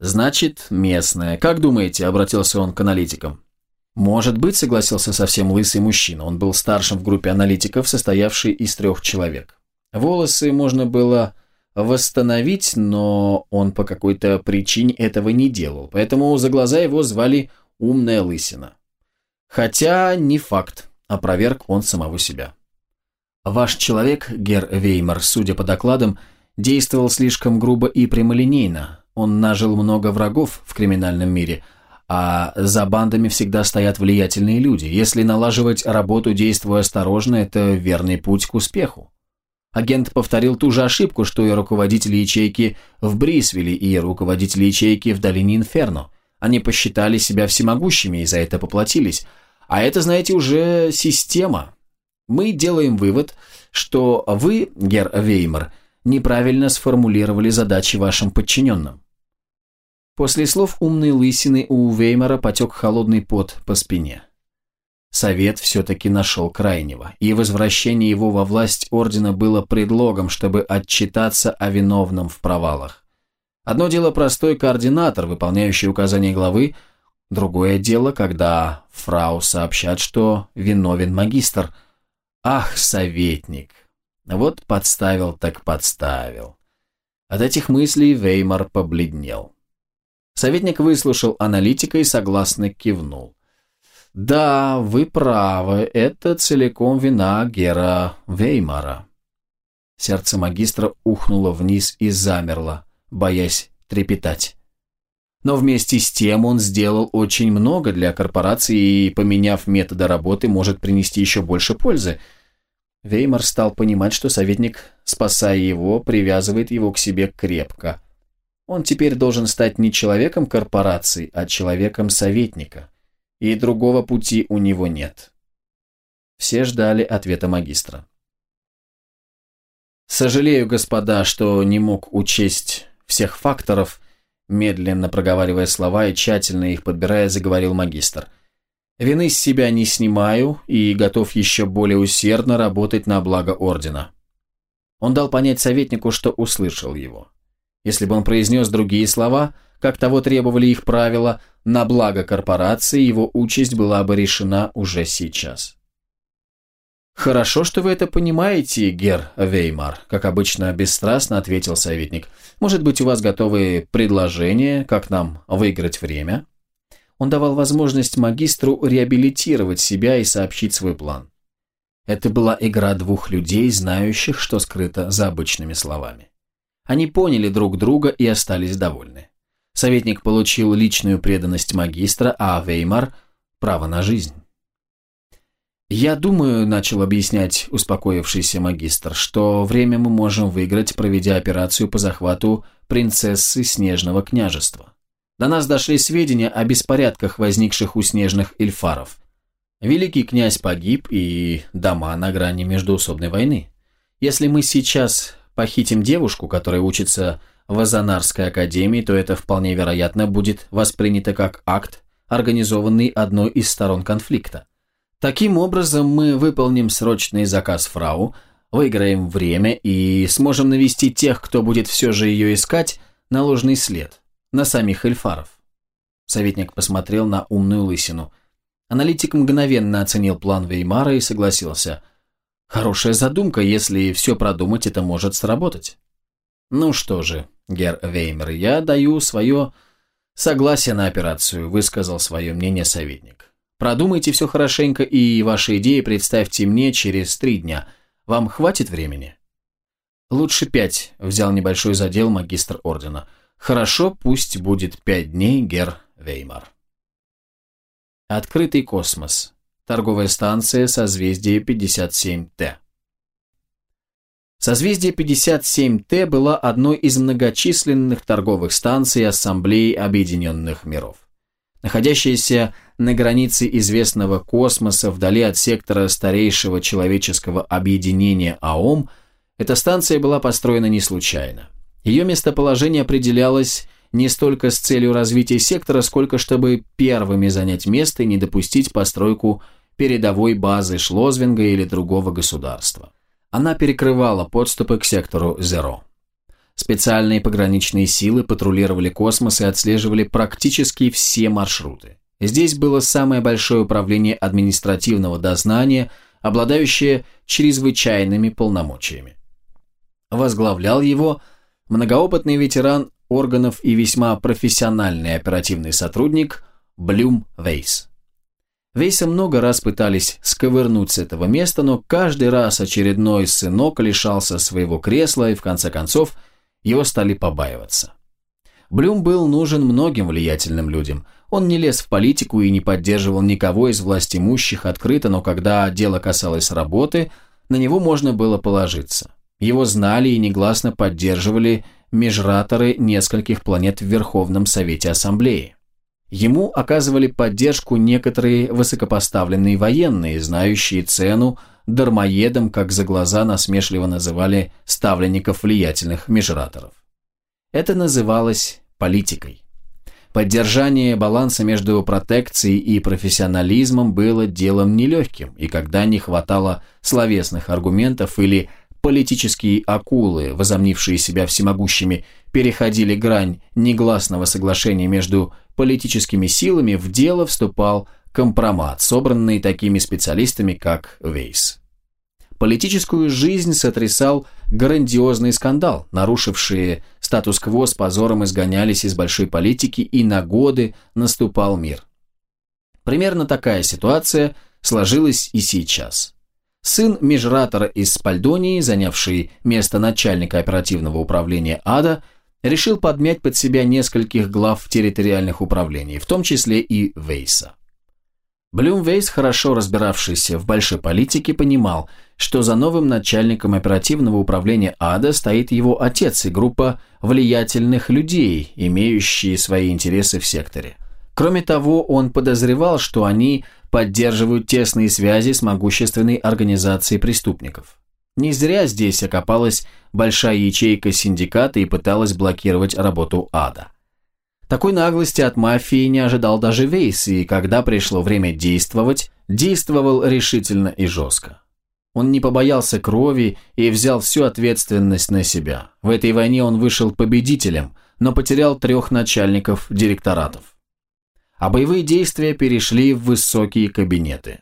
«Значит, местная. Как думаете?» – обратился он к аналитикам. «Может быть», – согласился совсем лысый мужчина. Он был старшим в группе аналитиков, состоявшей из трех человек. Волосы можно было восстановить, но он по какой-то причине этого не делал, поэтому за глаза его звали «умная лысина». Хотя не факт, опроверг он самого себя. Ваш человек, Гер Веймар, судя по докладам, действовал слишком грубо и прямолинейно. Он нажил много врагов в криминальном мире, а за бандами всегда стоят влиятельные люди. Если налаживать работу, действуя осторожно, это верный путь к успеху. Агент повторил ту же ошибку, что и руководители ячейки в Брисвилле и руководители ячейки в долине Инферно. Они посчитали себя всемогущими и за это поплатились – а это, знаете, уже система. Мы делаем вывод, что вы, Гер Веймер, неправильно сформулировали задачи вашим подчиненным. После слов умной лысины у Веймера потек холодный пот по спине. Совет все-таки нашел крайнего, и возвращение его во власть ордена было предлогом, чтобы отчитаться о виновном в провалах. Одно дело простой координатор, выполняющий указания главы, Другое дело, когда фрау сообщат, что виновен магистр. Ах, советник! Вот подставил так подставил. От этих мыслей Веймар побледнел. Советник выслушал аналитика и согласно кивнул. «Да, вы правы, это целиком вина Гера Веймара». Сердце магистра ухнуло вниз и замерло, боясь трепетать. Но вместе с тем он сделал очень много для корпорации и, поменяв методы работы, может принести еще больше пользы. Веймар стал понимать, что советник, спасая его, привязывает его к себе крепко. Он теперь должен стать не человеком корпорации, а человеком советника. И другого пути у него нет. Все ждали ответа магистра. «Сожалею, господа, что не мог учесть всех факторов», Медленно проговаривая слова и тщательно их подбирая, заговорил магистр. «Вины с себя не снимаю и готов еще более усердно работать на благо Ордена». Он дал понять советнику, что услышал его. Если бы он произнес другие слова, как того требовали их правила, на благо корпорации его участь была бы решена уже сейчас. «Хорошо, что вы это понимаете, Гер Веймар», как обычно бесстрастно ответил советник. «Может быть, у вас готовы предложения, как нам выиграть время?» Он давал возможность магистру реабилитировать себя и сообщить свой план. Это была игра двух людей, знающих, что скрыто за обычными словами. Они поняли друг друга и остались довольны. Советник получил личную преданность магистра, а Веймар – право на жизнь. «Я думаю», – начал объяснять успокоившийся магистр, «что время мы можем выиграть, проведя операцию по захвату принцессы Снежного княжества. До нас дошли сведения о беспорядках, возникших у снежных эльфаров. Великий князь погиб, и дома на грани междуусобной войны. Если мы сейчас похитим девушку, которая учится в Азанарской академии, то это вполне вероятно будет воспринято как акт, организованный одной из сторон конфликта. Таким образом, мы выполним срочный заказ фрау, выиграем время и сможем навести тех, кто будет все же ее искать, на ложный след, на самих эльфаров. Советник посмотрел на умную лысину. Аналитик мгновенно оценил план Веймара и согласился. Хорошая задумка, если все продумать, это может сработать. Ну что же, Гер Веймер, я даю свое согласие на операцию, высказал свое мнение советник. Продумайте все хорошенько и ваши идеи представьте мне через три дня. Вам хватит времени?» «Лучше пять», — взял небольшой задел магистр ордена. «Хорошо, пусть будет пять дней, гер Веймар». Открытый космос. Торговая станция созвездие 57Т. Созвездие 57Т была одной из многочисленных торговых станций Ассамблеи Объединенных Миров. Находящаяся на границе известного космоса вдали от сектора старейшего человеческого объединения АОМ, эта станция была построена не случайно. Ее местоположение определялось не столько с целью развития сектора, сколько чтобы первыми занять место и не допустить постройку передовой базы Шлозвинга или другого государства. Она перекрывала подступы к сектору Зеро. Специальные пограничные силы патрулировали космос и отслеживали практически все маршруты. Здесь было самое большое управление административного дознания, обладающее чрезвычайными полномочиями. Возглавлял его многоопытный ветеран органов и весьма профессиональный оперативный сотрудник Блюм Вейс. Вейса много раз пытались сковырнуть с этого места, но каждый раз очередной сынок лишался своего кресла и в конце концов его стали побаиваться. Блюм был нужен многим влиятельным людям. Он не лез в политику и не поддерживал никого из властимущих открыто, но когда дело касалось работы, на него можно было положиться. Его знали и негласно поддерживали межраторы нескольких планет в Верховном Совете Ассамблеи. Ему оказывали поддержку некоторые высокопоставленные военные, знающие цену дармоедам, как за глаза насмешливо называли ставленников влиятельных межраторов. Это называлось политикой. Поддержание баланса между протекцией и профессионализмом было делом нелегким, и когда не хватало словесных аргументов или политические акулы, возомнившие себя всемогущими, переходили грань негласного соглашения между политическими силами, в дело вступал компромат, собранный такими специалистами, как Вейс. Политическую жизнь сотрясал грандиозный скандал, нарушившие статус-кво с позором изгонялись из большой политики и на годы наступал мир. Примерно такая ситуация сложилась и сейчас. Сын межратора из Спальдонии, занявший место начальника оперативного управления ада, решил подмять под себя нескольких глав территориальных управлений, в том числе и Вейса. Блюмвейс, хорошо разбиравшийся в большой политике, понимал, что за новым начальником оперативного управления ада стоит его отец и группа влиятельных людей, имеющие свои интересы в секторе. Кроме того, он подозревал, что они поддерживают тесные связи с могущественной организацией преступников. Не зря здесь окопалась большая ячейка синдиката и пыталась блокировать работу ада. Такой наглости от мафии не ожидал даже Вейс, и когда пришло время действовать, действовал решительно и жестко. Он не побоялся крови и взял всю ответственность на себя. В этой войне он вышел победителем, но потерял трех начальников директоратов а боевые действия перешли в высокие кабинеты.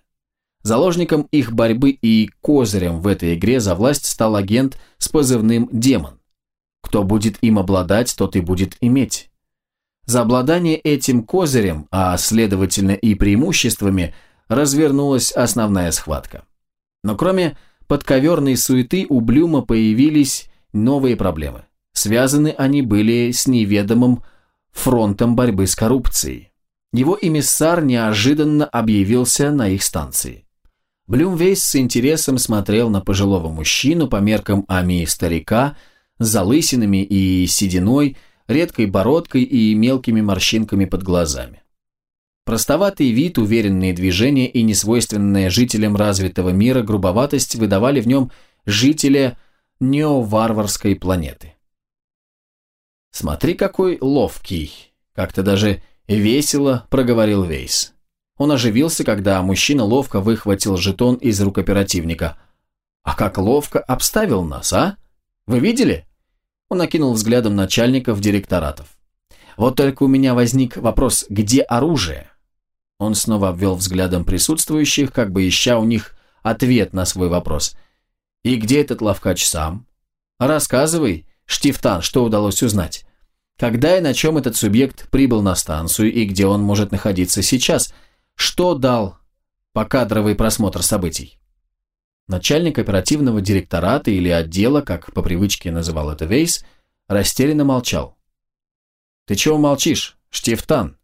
Заложником их борьбы и козырем в этой игре за власть стал агент с позывным «Демон». Кто будет им обладать, тот и будет иметь. За обладание этим козырем, а следовательно и преимуществами, развернулась основная схватка. Но кроме подковерной суеты у Блюма появились новые проблемы. Связаны они были с неведомым фронтом борьбы с коррупцией его эмиссар неожиданно объявился на их станции. Блюмвейс с интересом смотрел на пожилого мужчину по меркам Ами старика, с залысинами и сединой, редкой бородкой и мелкими морщинками под глазами. Простоватый вид, уверенные движения и несвойственная жителям развитого мира грубоватость выдавали в нем жителя неоварварской планеты. «Смотри, какой ловкий!» Как-то даже «Весело», – проговорил Вейс. Он оживился, когда мужчина ловко выхватил жетон из рук оперативника. «А как ловко обставил нас, а? Вы видели?» Он окинул взглядом начальников директоратов. «Вот только у меня возник вопрос, где оружие?» Он снова обвел взглядом присутствующих, как бы ища у них ответ на свой вопрос. «И где этот ловкач сам?» «Рассказывай, Штифтан, что удалось узнать?» Когда и на чем этот субъект прибыл на станцию и где он может находиться сейчас? Что дал покадровый просмотр событий? Начальник оперативного директората или отдела, как по привычке называл это Вейс, растерянно молчал. «Ты чего молчишь, Штефтан?»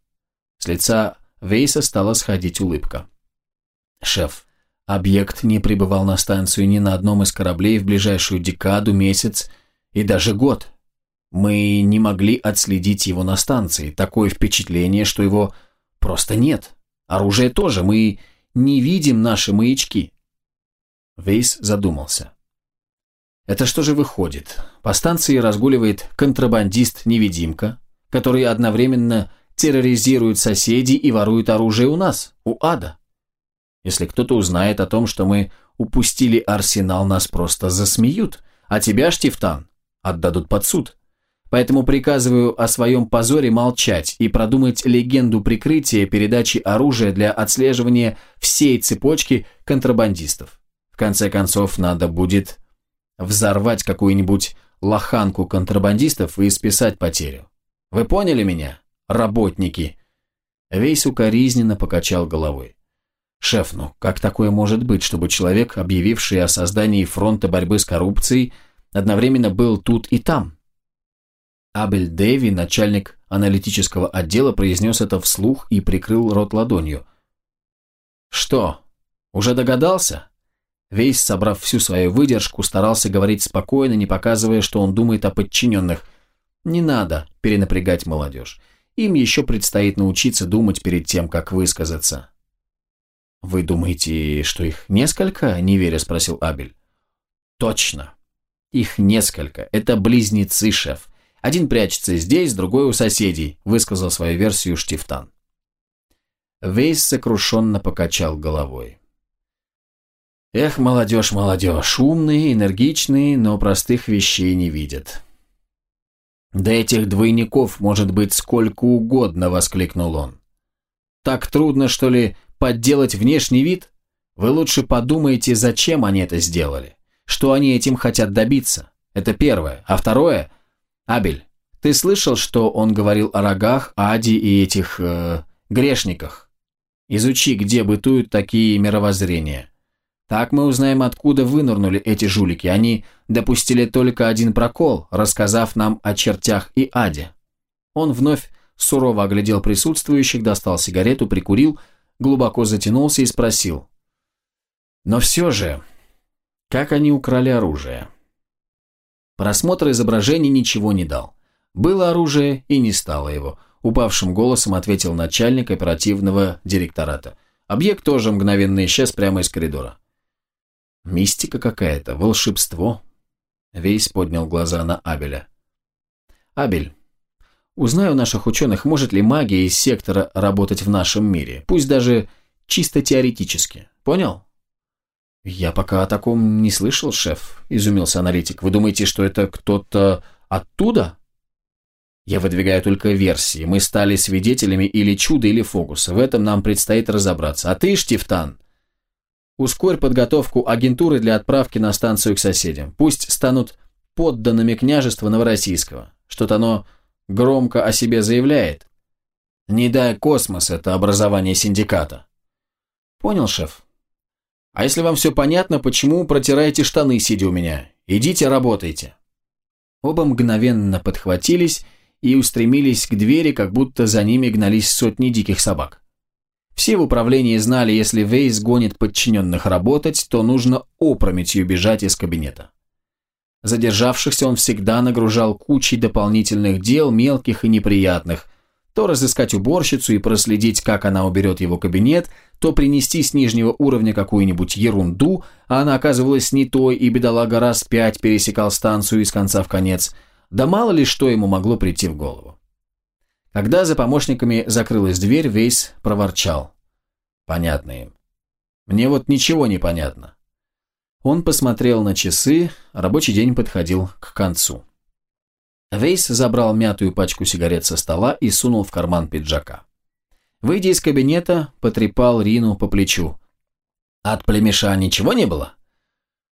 С лица Вейса стала сходить улыбка. «Шеф, объект не прибывал на станцию ни на одном из кораблей в ближайшую декаду, месяц и даже год. Мы не могли отследить его на станции. Такое впечатление, что его просто нет. Оружие тоже. Мы не видим наши маячки». Вейс задумался. Это что же выходит? По станции разгуливает контрабандист-невидимка, который одновременно терроризирует соседей и ворует оружие у нас, у ада. Если кто-то узнает о том, что мы упустили арсенал, нас просто засмеют, а тебя, Штифтан, отдадут под суд. Поэтому приказываю о своем позоре молчать и продумать легенду прикрытия передачи оружия для отслеживания всей цепочки контрабандистов. В конце концов, надо будет взорвать какую-нибудь лоханку контрабандистов и списать потерю. Вы поняли меня, работники?» Вейс укоризненно покачал головой. «Шеф, ну как такое может быть, чтобы человек, объявивший о создании фронта борьбы с коррупцией, одновременно был тут и там?» Абель Дэви, начальник аналитического отдела, произнес это вслух и прикрыл рот ладонью. «Что, уже догадался?» Вейс, собрав всю свою выдержку, старался говорить спокойно, не показывая, что он думает о подчиненных. Не надо перенапрягать молодежь. Им еще предстоит научиться думать перед тем, как высказаться. «Вы думаете, что их несколько?» – неверя спросил Абель. «Точно. Их несколько. Это близнецы, шеф. Один прячется здесь, другой у соседей», – высказал свою версию Штифтан. Вейс сокрушенно покачал головой. Эх, молодежь, молодежь, умные, энергичные, но простых вещей не видят. «Да этих двойников может быть сколько угодно», — воскликнул он. «Так трудно, что ли, подделать внешний вид? Вы лучше подумайте, зачем они это сделали. Что они этим хотят добиться? Это первое. А второе? Абель, ты слышал, что он говорил о рогах, аде и этих... Э, грешниках? Изучи, где бытуют такие мировоззрения. Так мы узнаем, откуда вынырнули эти жулики. Они допустили только один прокол, рассказав нам о чертях и аде. Он вновь сурово оглядел присутствующих, достал сигарету, прикурил, глубоко затянулся и спросил. Но все же, как они украли оружие? Просмотр изображений ничего не дал. Было оружие и не стало его. Упавшим голосом ответил начальник оперативного директората. Объект тоже мгновенно исчез прямо из коридора. Мистика какая-то, волшебство. Вейс поднял глаза на Абеля. Абель, узнаю у наших ученых, может ли магия из сектора работать в нашем мире, пусть даже чисто теоретически. Понял? Я пока о таком не слышал, шеф, изумился аналитик. Вы думаете, что это кто-то оттуда? Я выдвигаю только версии. Мы стали свидетелями или чуда, или фокуса. В этом нам предстоит разобраться. А ты, Штифтан, Ускорь подготовку агентуры для отправки на станцию к соседям. Пусть станут подданными княжества Новороссийского. Что-то оно громко о себе заявляет. Не дай космос это образование синдиката. Понял, шеф? А если вам все понятно, почему протираете штаны, сидя у меня? Идите, работайте. Оба мгновенно подхватились и устремились к двери, как будто за ними гнались сотни диких собак. Все в управлении знали, если Вейс гонит подчиненных работать, то нужно опрометью бежать из кабинета. Задержавшихся он всегда нагружал кучей дополнительных дел, мелких и неприятных. То разыскать уборщицу и проследить, как она уберет его кабинет, то принести с нижнего уровня какую-нибудь ерунду, а она оказывалась не той, и бедолага раз пять пересекал станцию из конца в конец. Да мало ли что ему могло прийти в голову. Когда за помощниками закрылась дверь, Вейс проворчал. «Понятно им. Мне вот ничего не понятно». Он посмотрел на часы, рабочий день подходил к концу. Вейс забрал мятую пачку сигарет со стола и сунул в карман пиджака. Выйдя из кабинета, потрепал Рину по плечу. «От племеша ничего не было?»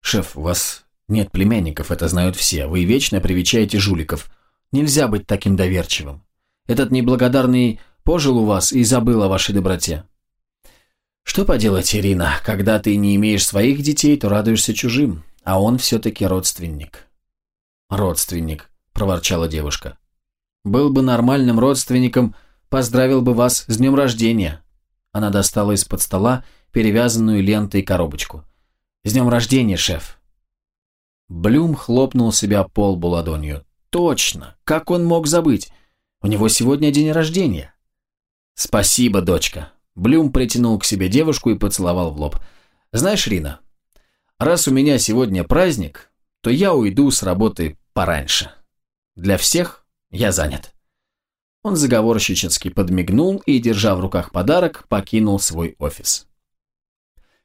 «Шеф, у вас нет племянников, это знают все. Вы вечно привечаете жуликов. Нельзя быть таким доверчивым. Этот неблагодарный пожил у вас и забыл о вашей доброте. Что поделать, Ирина, когда ты не имеешь своих детей, то радуешься чужим, а он все-таки родственник. Родственник, проворчала девушка. Был бы нормальным родственником, поздравил бы вас с днем рождения. Она достала из-под стола перевязанную лентой коробочку. «С днем рождения, шеф!» Блюм хлопнул себя пол лбу ладонью. «Точно! Как он мог забыть? У него сегодня день рождения!» «Спасибо, дочка!» Блюм притянул к себе девушку и поцеловал в лоб. «Знаешь, Рина, раз у меня сегодня праздник, то я уйду с работы пораньше. Для всех я занят». Он заговорщически подмигнул и, держа в руках подарок, покинул свой офис.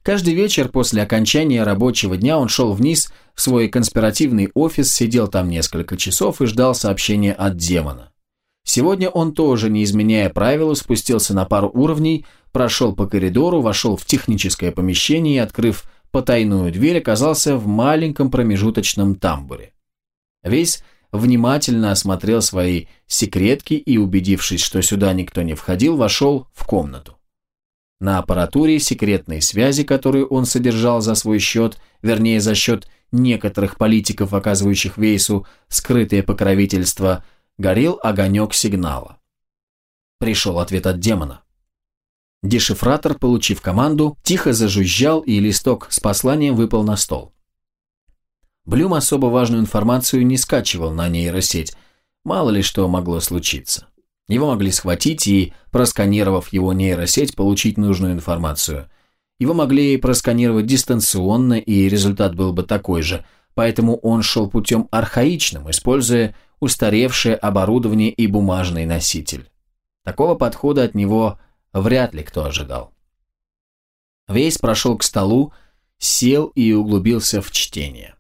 Каждый вечер после окончания рабочего дня он шел вниз в свой конспиративный офис, сидел там несколько часов и ждал сообщения от демона. Сегодня он тоже, не изменяя правилу, спустился на пару уровней, прошел по коридору, вошел в техническое помещение и, открыв потайную дверь, оказался в маленьком промежуточном тамбуре. Весь внимательно осмотрел свои секретки и, убедившись, что сюда никто не входил, вошел в комнату. На аппаратуре секретной связи, которую он содержал за свой счет, вернее за счет некоторых политиков, оказывающих Вейсу скрытое покровительство, горел огонек сигнала. Пришел ответ от демона. Дешифратор, получив команду, тихо зажужжал, и листок с посланием выпал на стол. Блюм особо важную информацию не скачивал на нейросеть, мало ли что могло случиться. Его могли схватить и, просканировав его нейросеть, получить нужную информацию. Его могли просканировать дистанционно, и результат был бы такой же, поэтому он шел путем архаичным, используя устаревшее оборудование и бумажный носитель. Такого подхода от него вряд ли кто ожидал. Вейс прошел к столу, сел и углубился в чтение.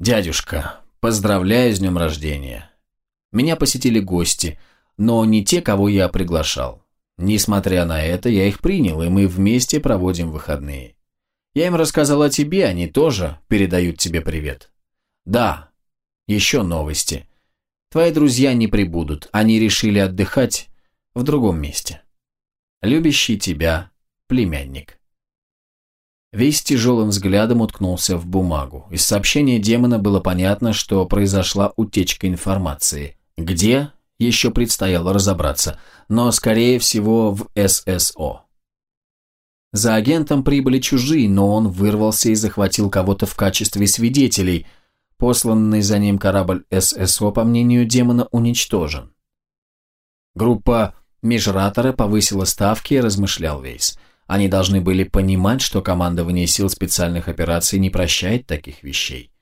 «Дядюшка, поздравляю с днем рождения. Меня посетили гости, но не те, кого я приглашал. Несмотря на это, я их принял, и мы вместе проводим выходные. Я им рассказал о тебе, они тоже передают тебе привет. Да, еще новости. Твои друзья не прибудут, они решили отдыхать в другом месте. Любящий тебя племянник. Весь тяжелым взглядом уткнулся в бумагу. Из сообщения демона было понятно, что произошла утечка информации. Где, еще предстояло разобраться, но, скорее всего, в ССО. За агентом прибыли чужие, но он вырвался и захватил кого-то в качестве свидетелей. Посланный за ним корабль ССО, по мнению демона, уничтожен. Группа Межратора повысила ставки, размышлял Вейс. Они должны были понимать, что командование сил специальных операций не прощает таких вещей.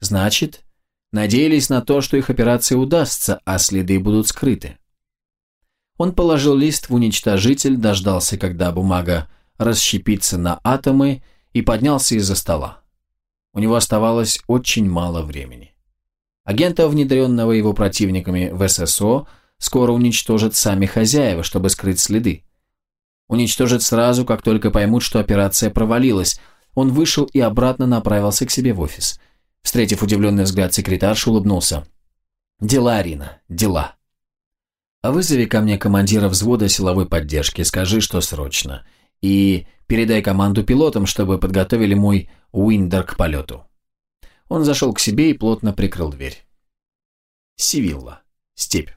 Значит, надеялись на то, что их операция удастся, а следы будут скрыты. Он положил лист в уничтожитель, дождался, когда бумага расщепится на атомы и поднялся из-за стола. У него оставалось очень мало времени. Агента, внедренного его противниками в ССО, скоро уничтожат сами хозяева, чтобы скрыть следы. Уничтожит сразу, как только поймут, что операция провалилась. Он вышел и обратно направился к себе в офис. Встретив удивленный взгляд секретарши, улыбнулся. «Дела, Арина, дела». А «Вызови ко мне командира взвода силовой поддержки, скажи, что срочно. И передай команду пилотам, чтобы подготовили мой Уиндер к полету». Он зашел к себе и плотно прикрыл дверь. Сивилла. Степь.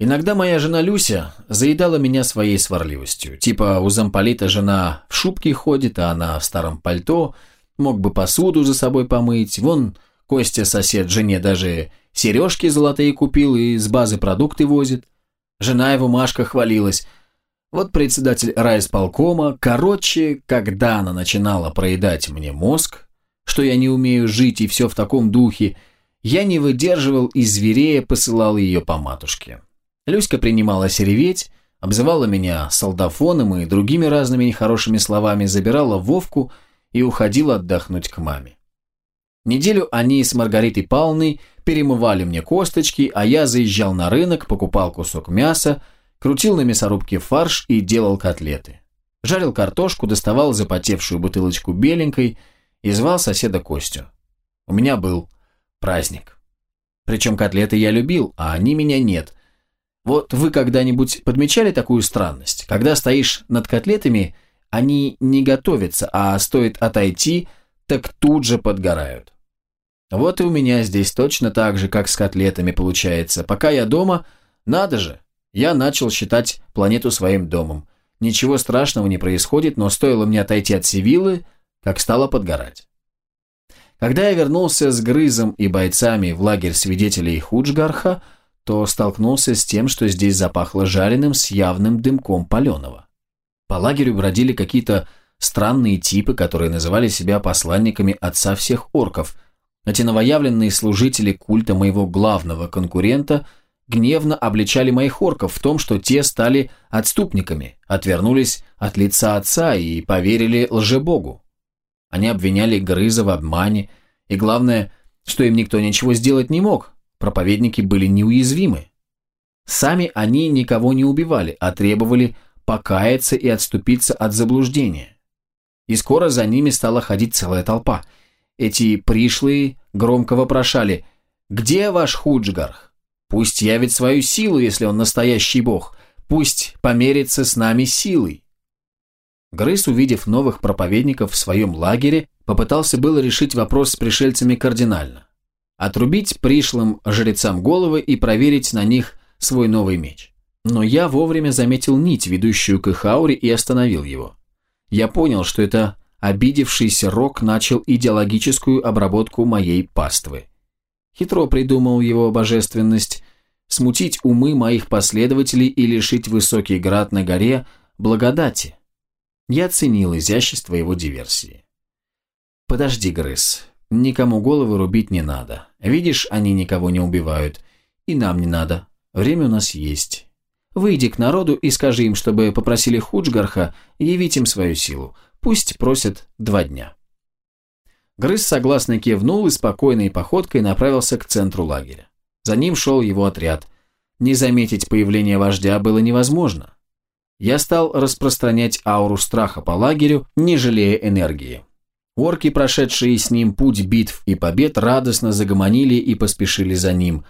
Иногда моя жена Люся заедала меня своей сварливостью. Типа у замполита жена в шубке ходит, а она в старом пальто, мог бы посуду за собой помыть. Вон Костя, сосед жене, даже сережки золотые купил и с базы продукты возит. Жена его Машка хвалилась. Вот председатель райисполкома, короче, когда она начинала проедать мне мозг, что я не умею жить и все в таком духе, я не выдерживал и зверея посылал ее по матушке. Люська принималась реветь, обзывала меня солдафоном и другими разными нехорошими словами, забирала Вовку и уходила отдохнуть к маме. Неделю они с Маргаритой Павловной перемывали мне косточки, а я заезжал на рынок, покупал кусок мяса, крутил на мясорубке фарш и делал котлеты. Жарил картошку, доставал запотевшую бутылочку беленькой и звал соседа Костю. У меня был праздник. Причем котлеты я любил, а они меня нет, вот вы когда-нибудь подмечали такую странность? Когда стоишь над котлетами, они не готовятся, а стоит отойти, так тут же подгорают. Вот и у меня здесь точно так же, как с котлетами получается. Пока я дома, надо же, Я начал считать планету своим домом. Ничего страшного не происходит, но стоило мне отойти от Севилы, как стало подгорать. Когда я вернулся с Грызом и бойцами в лагерь свидетелей Худжгарха, то столкнулся с тем, что здесь запахло жареным с явным дымком паленого. По лагерю бродили какие-то странные типы, которые называли себя посланниками отца всех орков. Эти новоявленные служители культа моего главного конкурента гневно обличали моих орков в том, что те стали отступниками, отвернулись от лица отца и поверили лжебогу. Они обвиняли Грыза в обмане, и главное, что им никто ничего сделать не мог, проповедники были неуязвимы. Сами они никого не убивали, а требовали покаяться и отступиться от заблуждения. И скоро за ними стала ходить целая толпа. Эти пришлые громко вопрошали «Где ваш Худжгарх? Пусть явит свою силу, если он настоящий бог. Пусть померится с нами силой». Грейс, увидев новых проповедников в своем лагере, попытался было решить вопрос с пришельцами кардинально. Отрубить пришлым жрецам головы и проверить на них свой новый меч. Но я вовремя заметил нить, ведущую к их ауре, и остановил его. Я понял, что это обидевшийся Рок начал идеологическую обработку моей паствы. Хитро придумал его божественность смутить умы моих последователей и лишить высокий град на горе благодати, я оценил изящество его диверсии. «Подожди, Грыз, никому головы рубить не надо. Видишь, они никого не убивают. И нам не надо. Время у нас есть. Выйди к народу и скажи им, чтобы попросили Худжгарха явить им свою силу. Пусть просят два дня». Грыз согласно кивнул и спокойной походкой направился к центру лагеря. За ним шел его отряд. Не заметить появление вождя было невозможно я стал распространять ауру страха по лагерю, не жалея энергии. Орки, прошедшие с ним путь битв и побед, радостно загомонили и поспешили за ним.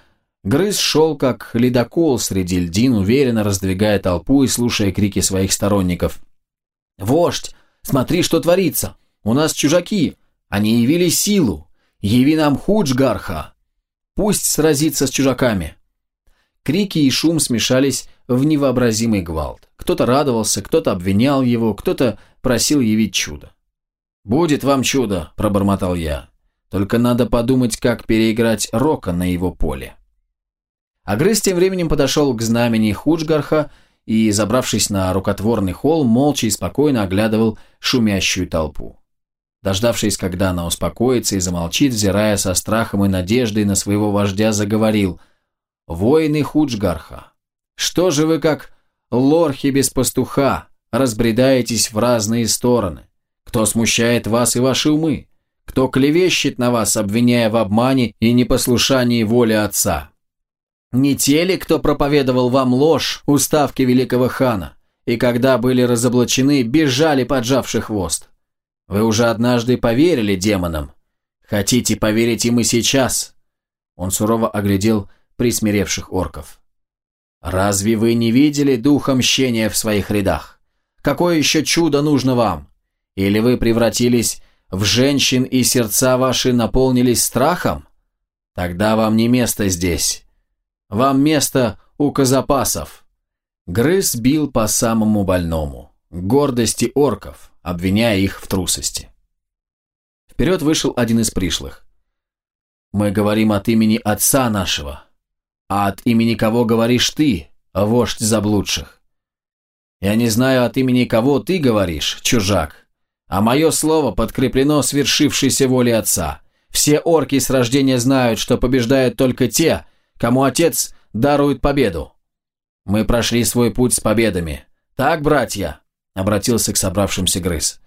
Грыз шел как ледокол среди льдин, уверенно раздвигая толпу и слушая крики своих сторонников. «Вождь, смотри, что творится! У нас чужаки! Они явили силу! Яви нам Худжгарха! Пусть сразится с чужаками!» Крики и шум смешались в невообразимый гвалт. Кто-то радовался, кто-то обвинял его, кто-то просил явить чудо. «Будет вам чудо», – пробормотал я. «Только надо подумать, как переиграть Рока на его поле». Агрыз тем временем подошел к знамени Худжгарха и, забравшись на рукотворный холл, молча и спокойно оглядывал шумящую толпу. Дождавшись, когда она успокоится и замолчит, взирая со страхом и надеждой на своего вождя, заговорил «Воины Худжгарха, что же вы как лорхи без пастуха разбредаетесь в разные стороны? Кто смущает вас и ваши умы? Кто клевещет на вас, обвиняя в обмане и непослушании воли отца? Не те ли, кто проповедовал вам ложь уставки великого хана, и когда были разоблачены, бежали, поджавший хвост? Вы уже однажды поверили демонам. Хотите поверить им и сейчас?» Он сурово оглядел присмиревших орков. Разве вы не видели духа мщения в своих рядах? Какое еще чудо нужно вам? Или вы превратились в женщин и сердца ваши наполнились страхом? Тогда вам не место здесь. Вам место у казапасов. Грыз бил по самому больному, гордости орков, обвиняя их в трусости. Вперед вышел один из пришлых. «Мы говорим от имени отца нашего, а от имени кого говоришь ты, вождь заблудших? Я не знаю, от имени кого ты говоришь, чужак, а мое слово подкреплено свершившейся волей отца. Все орки с рождения знают, что побеждают только те, кому отец дарует победу. Мы прошли свой путь с победами. Так, братья?» — обратился к собравшимся Грыз.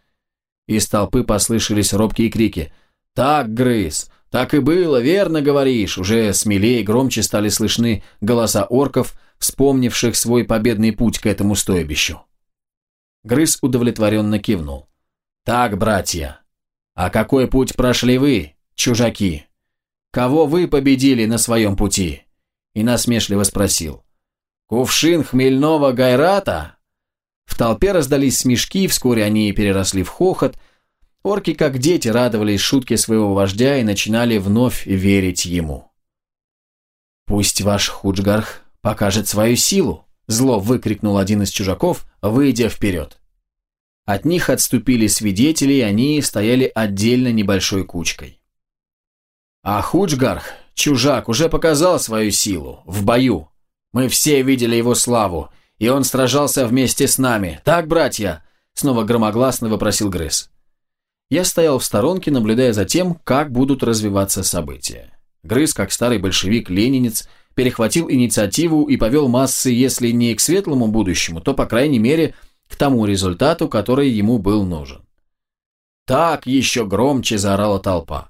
Из толпы послышались робкие крики. «Так, Грыз, «Так и было, верно говоришь!» Уже смелее и громче стали слышны голоса орков, вспомнивших свой победный путь к этому стойбищу. Грыз удовлетворенно кивнул. «Так, братья, а какой путь прошли вы, чужаки? Кого вы победили на своем пути?» И насмешливо спросил. «Кувшин хмельного гайрата?» В толпе раздались смешки, вскоре они переросли в хохот – Орки, как дети, радовались шутке своего вождя и начинали вновь верить ему. «Пусть ваш Худжгарх покажет свою силу», Зло выкрикнул один из чужаков, выйдя вперед. От них отступили свидетели, и они стояли отдельно небольшой кучкой. А Худжгарх, чужак, уже показал свою силу, в бою. Мы все видели его славу, и он сражался вместе с нами. Так, братья?» Снова громогласно вопросил Грыз. Я стоял в сторонке, наблюдая за тем, как будут развиваться события. Грыз, как старый большевик-ленинец, перехватил инициативу и повел массы, если не к светлому будущему, то, по крайней мере, к тому результату, который ему был нужен. Так еще громче заорала толпа.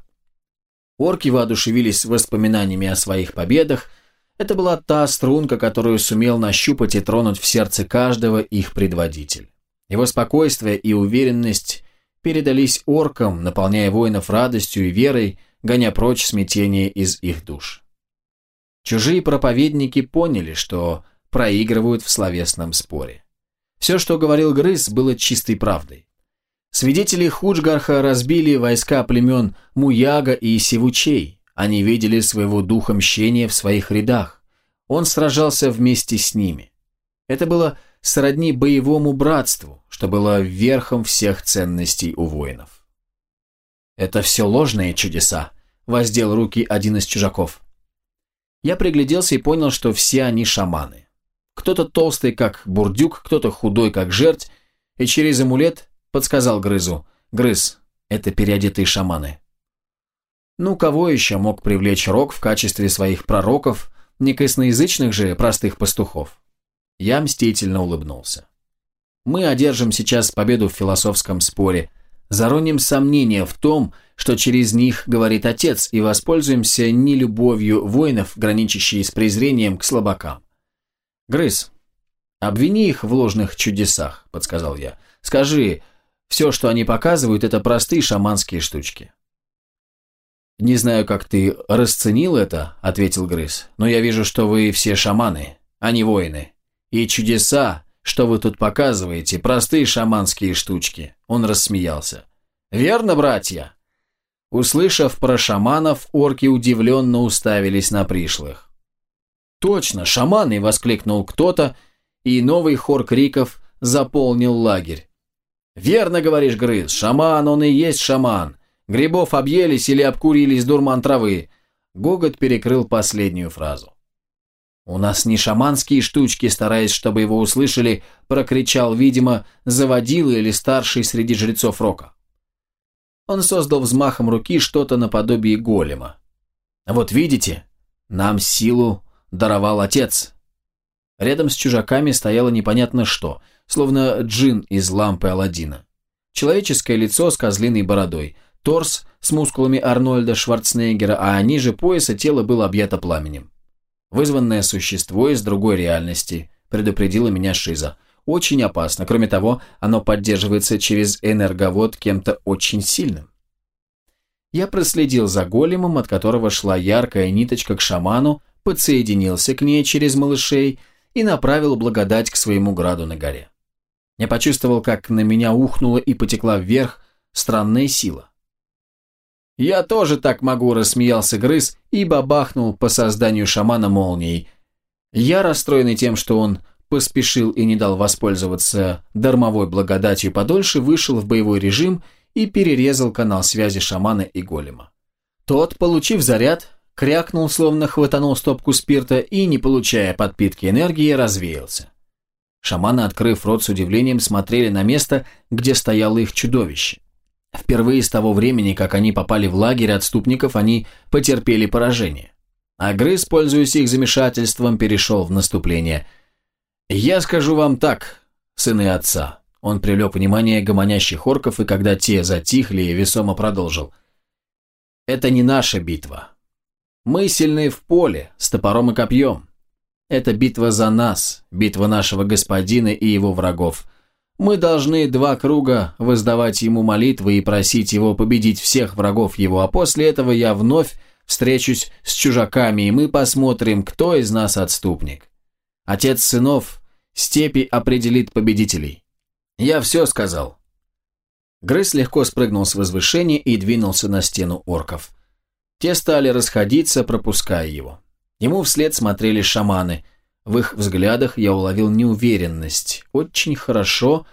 Орки воодушевились воспоминаниями о своих победах. Это была та струнка, которую сумел нащупать и тронуть в сердце каждого их предводитель. Его спокойствие и уверенность передались оркам, наполняя воинов радостью и верой, гоня прочь смятение из их душ. Чужие проповедники поняли, что проигрывают в словесном споре. Все, что говорил Грыз, было чистой правдой. Свидетели Худжгарха разбили войска племен Муяга и Сивучей. Они видели своего духа мщения в своих рядах. Он сражался вместе с ними. Это было сродни боевому братству, что было верхом всех ценностей у воинов. «Это все ложные чудеса», — воздел руки один из чужаков. Я пригляделся и понял, что все они шаманы. Кто-то толстый, как бурдюк, кто-то худой, как жерть, и через амулет подсказал Грызу. «Грыз, это переодетые шаманы». Ну, кого еще мог привлечь Рок в качестве своих пророков, не косноязычных же простых пастухов? Я мстительно улыбнулся. Мы одержим сейчас победу в философском споре, зароним сомнения в том, что через них говорит отец, и воспользуемся не любовью воинов, граничащей с презрением к слабакам. «Грыз, обвини их в ложных чудесах», — подсказал я. «Скажи, все, что они показывают, это простые шаманские штучки». «Не знаю, как ты расценил это», — ответил Грыз, «но я вижу, что вы все шаманы, а не воины. И чудеса, что вы тут показываете, простые шаманские штучки». Он рассмеялся. «Верно, братья?» Услышав про шаманов, орки удивленно уставились на пришлых. «Точно, шаманы!» – воскликнул кто-то, и новый хор криков заполнил лагерь. «Верно говоришь, Грыз, шаман он и есть шаман. Грибов объелись или обкурились дурман травы». Гогот перекрыл последнюю фразу. «У нас не шаманские штучки», стараясь, чтобы его услышали, прокричал, видимо, заводила или старший среди жрецов Рока. Он создал взмахом руки что-то наподобие голема. «Вот видите, нам силу даровал отец». Рядом с чужаками стояло непонятно что, словно джин из лампы Аладдина. Человеческое лицо с козлиной бородой, торс с мускулами Арнольда Шварценеггера, а ниже пояса тело было объято пламенем. Вызванное существо из другой реальности, предупредила меня Шиза – очень опасно. Кроме того, оно поддерживается через энерговод кем-то очень сильным. Я проследил за големом, от которого шла яркая ниточка к шаману, подсоединился к ней через малышей и направил благодать к своему граду на горе. Я почувствовал, как на меня ухнула и потекла вверх странная сила. «Я тоже так могу», – рассмеялся Грыз и бабахнул по созданию шамана молнией. Я, расстроенный тем, что он поспешил и не дал воспользоваться дармовой благодатью подольше, вышел в боевой режим и перерезал канал связи шамана и голема. Тот, получив заряд, крякнул, словно хватанул стопку спирта и, не получая подпитки энергии, развеялся. Шаманы, открыв рот с удивлением, смотрели на место, где стояло их чудовище. Впервые с того времени, как они попали в лагерь отступников, они потерпели поражение. А Грыз, пользуясь их замешательством, перешел в наступление – «Я скажу вам так, сыны отца». Он привлек внимание гомонящих орков, и когда те затихли, весомо продолжил. «Это не наша битва. Мы сильны в поле, с топором и копьем. Это битва за нас, битва нашего господина и его врагов. Мы должны два круга воздавать ему молитвы и просить его победить всех врагов его, а после этого я вновь встречусь с чужаками, и мы посмотрим, кто из нас отступник. Отец сынов Степи определит победителей. Я все сказал. Грыз легко спрыгнул с возвышения и двинулся на стену орков. Те стали расходиться, пропуская его. Ему вслед смотрели шаманы. В их взглядах я уловил неуверенность. Очень хорошо,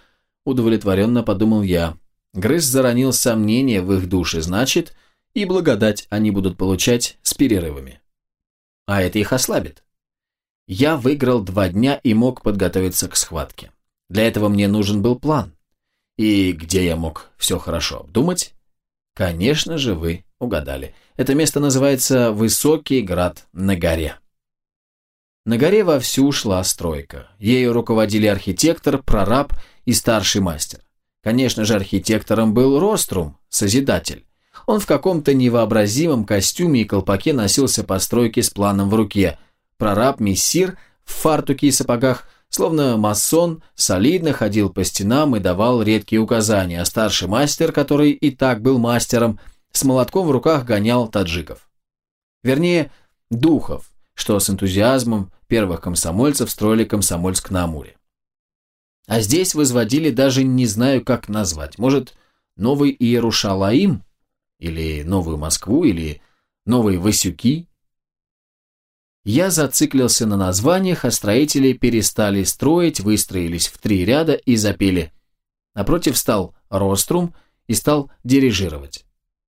удовлетворенно подумал я. Грыз заронил сомнения в их душе, значит, и благодать они будут получать с перерывами. А это их ослабит. Я выиграл два дня и мог подготовиться к схватке. Для этого мне нужен был план. И где я мог все хорошо обдумать? Конечно же, вы угадали. Это место называется Высокий Град на горе. На горе вовсю шла стройка. Ею руководили архитектор, прораб и старший мастер. Конечно же, архитектором был Рострум, Созидатель. Он в каком-то невообразимом костюме и колпаке носился по стройке с планом в руке. Прораб Мессир в фартуке и сапогах, словно масон, солидно ходил по стенам и давал редкие указания, а старший мастер, который и так был мастером, с молотком в руках гонял таджиков. Вернее, духов, что с энтузиазмом первых комсомольцев строили Комсомольск на Амуре. А здесь возводили даже не знаю, как назвать. Может, Новый Иерушалаим? Или Новую Москву? Или Новые Васюки? Я зациклился на названиях, а строители перестали строить, выстроились в три ряда и запели. Напротив стал Рострум и стал дирижировать.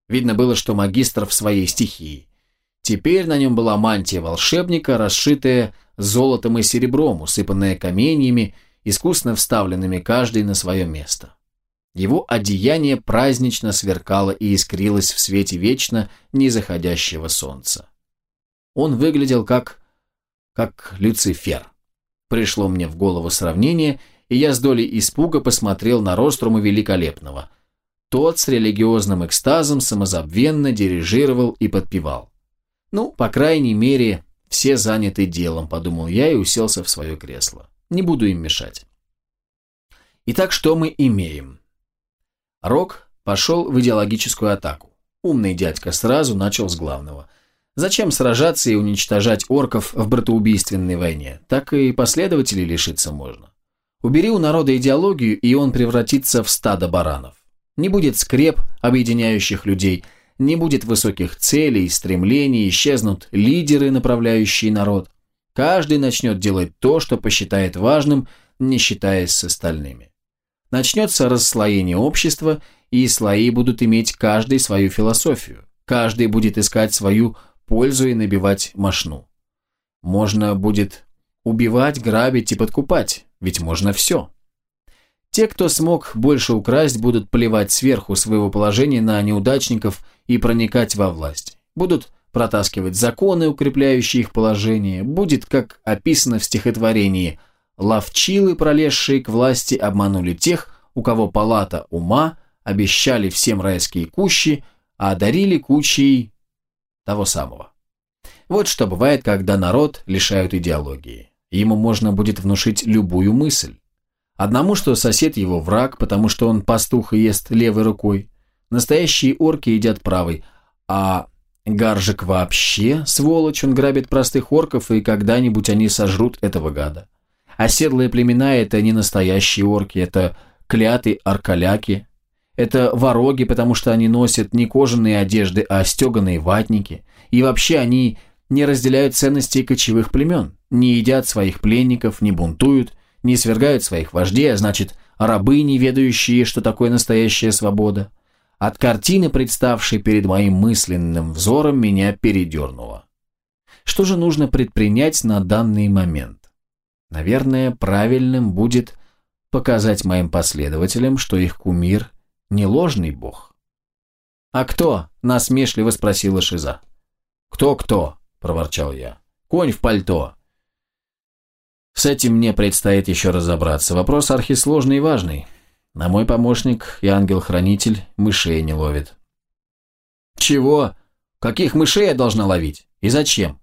Видно было, что магистр в своей стихии. Теперь на нем была мантия волшебника, расшитая золотом и серебром, усыпанная каменьями, искусно вставленными каждый на свое место. Его одеяние празднично сверкало и искрилось в свете вечно незаходящего солнца. Он выглядел как... как Люцифер. Пришло мне в голову сравнение, и я с долей испуга посмотрел на Рострума Великолепного – тот с религиозным экстазом самозабвенно дирижировал и подпевал. Ну, по крайней мере, все заняты делом, подумал я и уселся в свое кресло. Не буду им мешать. Итак, что мы имеем? Рок пошел в идеологическую атаку. Умный дядька сразу начал с главного. Зачем сражаться и уничтожать орков в братоубийственной войне? Так и последователей лишиться можно. Убери у народа идеологию, и он превратится в стадо баранов. Не будет скреп, объединяющих людей, не будет высоких целей, стремлений, исчезнут лидеры, направляющие народ. Каждый начнет делать то, что посчитает важным, не считаясь с остальными. Начнется расслоение общества, и слои будут иметь каждый свою философию. Каждый будет искать свою пользу и набивать мошну. Можно будет убивать, грабить и подкупать, ведь можно все. Те, кто смог больше украсть, будут плевать сверху своего положения на неудачников и проникать во власть. Будут протаскивать законы, укрепляющие их положение. Будет, как описано в стихотворении, «Ловчилы, пролезшие к власти, обманули тех, у кого палата ума, обещали всем райские кущи, а одарили кучей того самого». Вот что бывает, когда народ лишают идеологии. Ему можно будет внушить любую мысль. Одному, что сосед его враг, потому что он пастух и ест левой рукой. Настоящие орки едят правой. А Гаржик вообще, сволочь, он грабит простых орков, и когда-нибудь они сожрут этого гада. Оседлые племена – это не настоящие орки, это клятые аркаляки. Это вороги, потому что они носят не кожаные одежды, а стеганые ватники. И вообще они не разделяют ценностей кочевых племен, не едят своих пленников, не бунтуют – не свергают своих вождей, а значит, рабы, не ведающие, что такое настоящая свобода. От картины, представшей перед моим мысленным взором, меня передернуло. Что же нужно предпринять на данный момент? Наверное, правильным будет показать моим последователям, что их кумир не ложный бог. «А кто?» – насмешливо спросила Шиза. «Кто-кто?» – проворчал я. «Конь в пальто. С этим мне предстоит еще разобраться. Вопрос архисложный и важный. На мой помощник и ангел-хранитель мышей не ловит. Чего? Каких мышей я должна ловить? И зачем?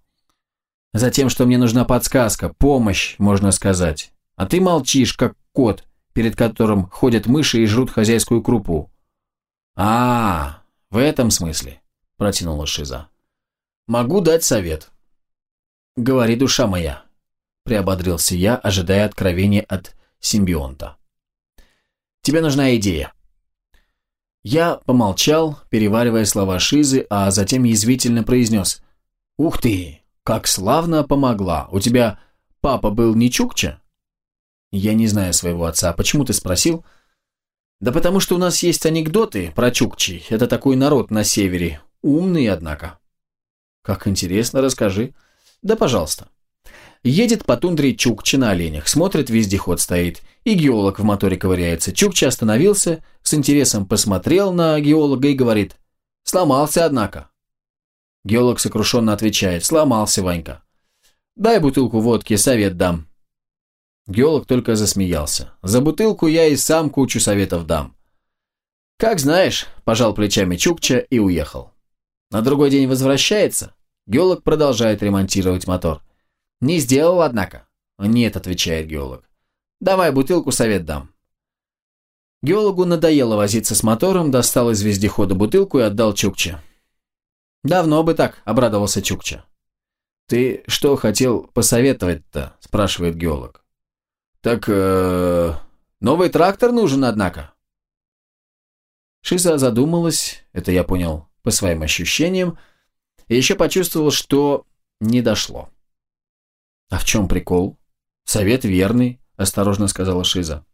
Затем, что мне нужна подсказка, помощь, можно сказать. А ты молчишь, как кот, перед которым ходят мыши и жрут хозяйскую крупу. А, в этом смысле, протянула Шиза. Могу дать совет. Говори, душа моя, приободрился я, ожидая откровения от симбионта. «Тебе нужна идея». Я помолчал, переваривая слова Шизы, а затем язвительно произнес. «Ух ты, как славно помогла! У тебя папа был не Чукча? Я не знаю своего отца. Почему ты спросил? Да потому что у нас есть анекдоты про Чукчи. Это такой народ на севере. Умный, однако. Как интересно, расскажи. Да, пожалуйста. Едет по тундре Чукча на оленях, смотрит, вездеход стоит, и геолог в моторе ковыряется. Чукча остановился, с интересом посмотрел на геолога и говорит, «Сломался, однако». Геолог сокрушенно отвечает, «Сломался, Ванька». «Дай бутылку водки, совет дам». Геолог только засмеялся. «За бутылку я и сам кучу советов дам». «Как знаешь», – пожал плечами Чукча и уехал. На другой день возвращается. Геолог продолжает ремонтировать мотор. «Не сделал, однако?» «Нет», – отвечает геолог. «Давай бутылку совет дам». Геологу надоело возиться с мотором, достал из вездехода бутылку и отдал Чукче. «Давно бы так», – обрадовался Чукча. «Ты что хотел посоветовать-то?» – спрашивает геолог. «Так, э, новый трактор нужен, однако». Шиза задумалась, это я понял по своим ощущениям, и еще почувствовал, что не дошло. «А в чем прикол?» «Совет верный», – осторожно сказала Шиза.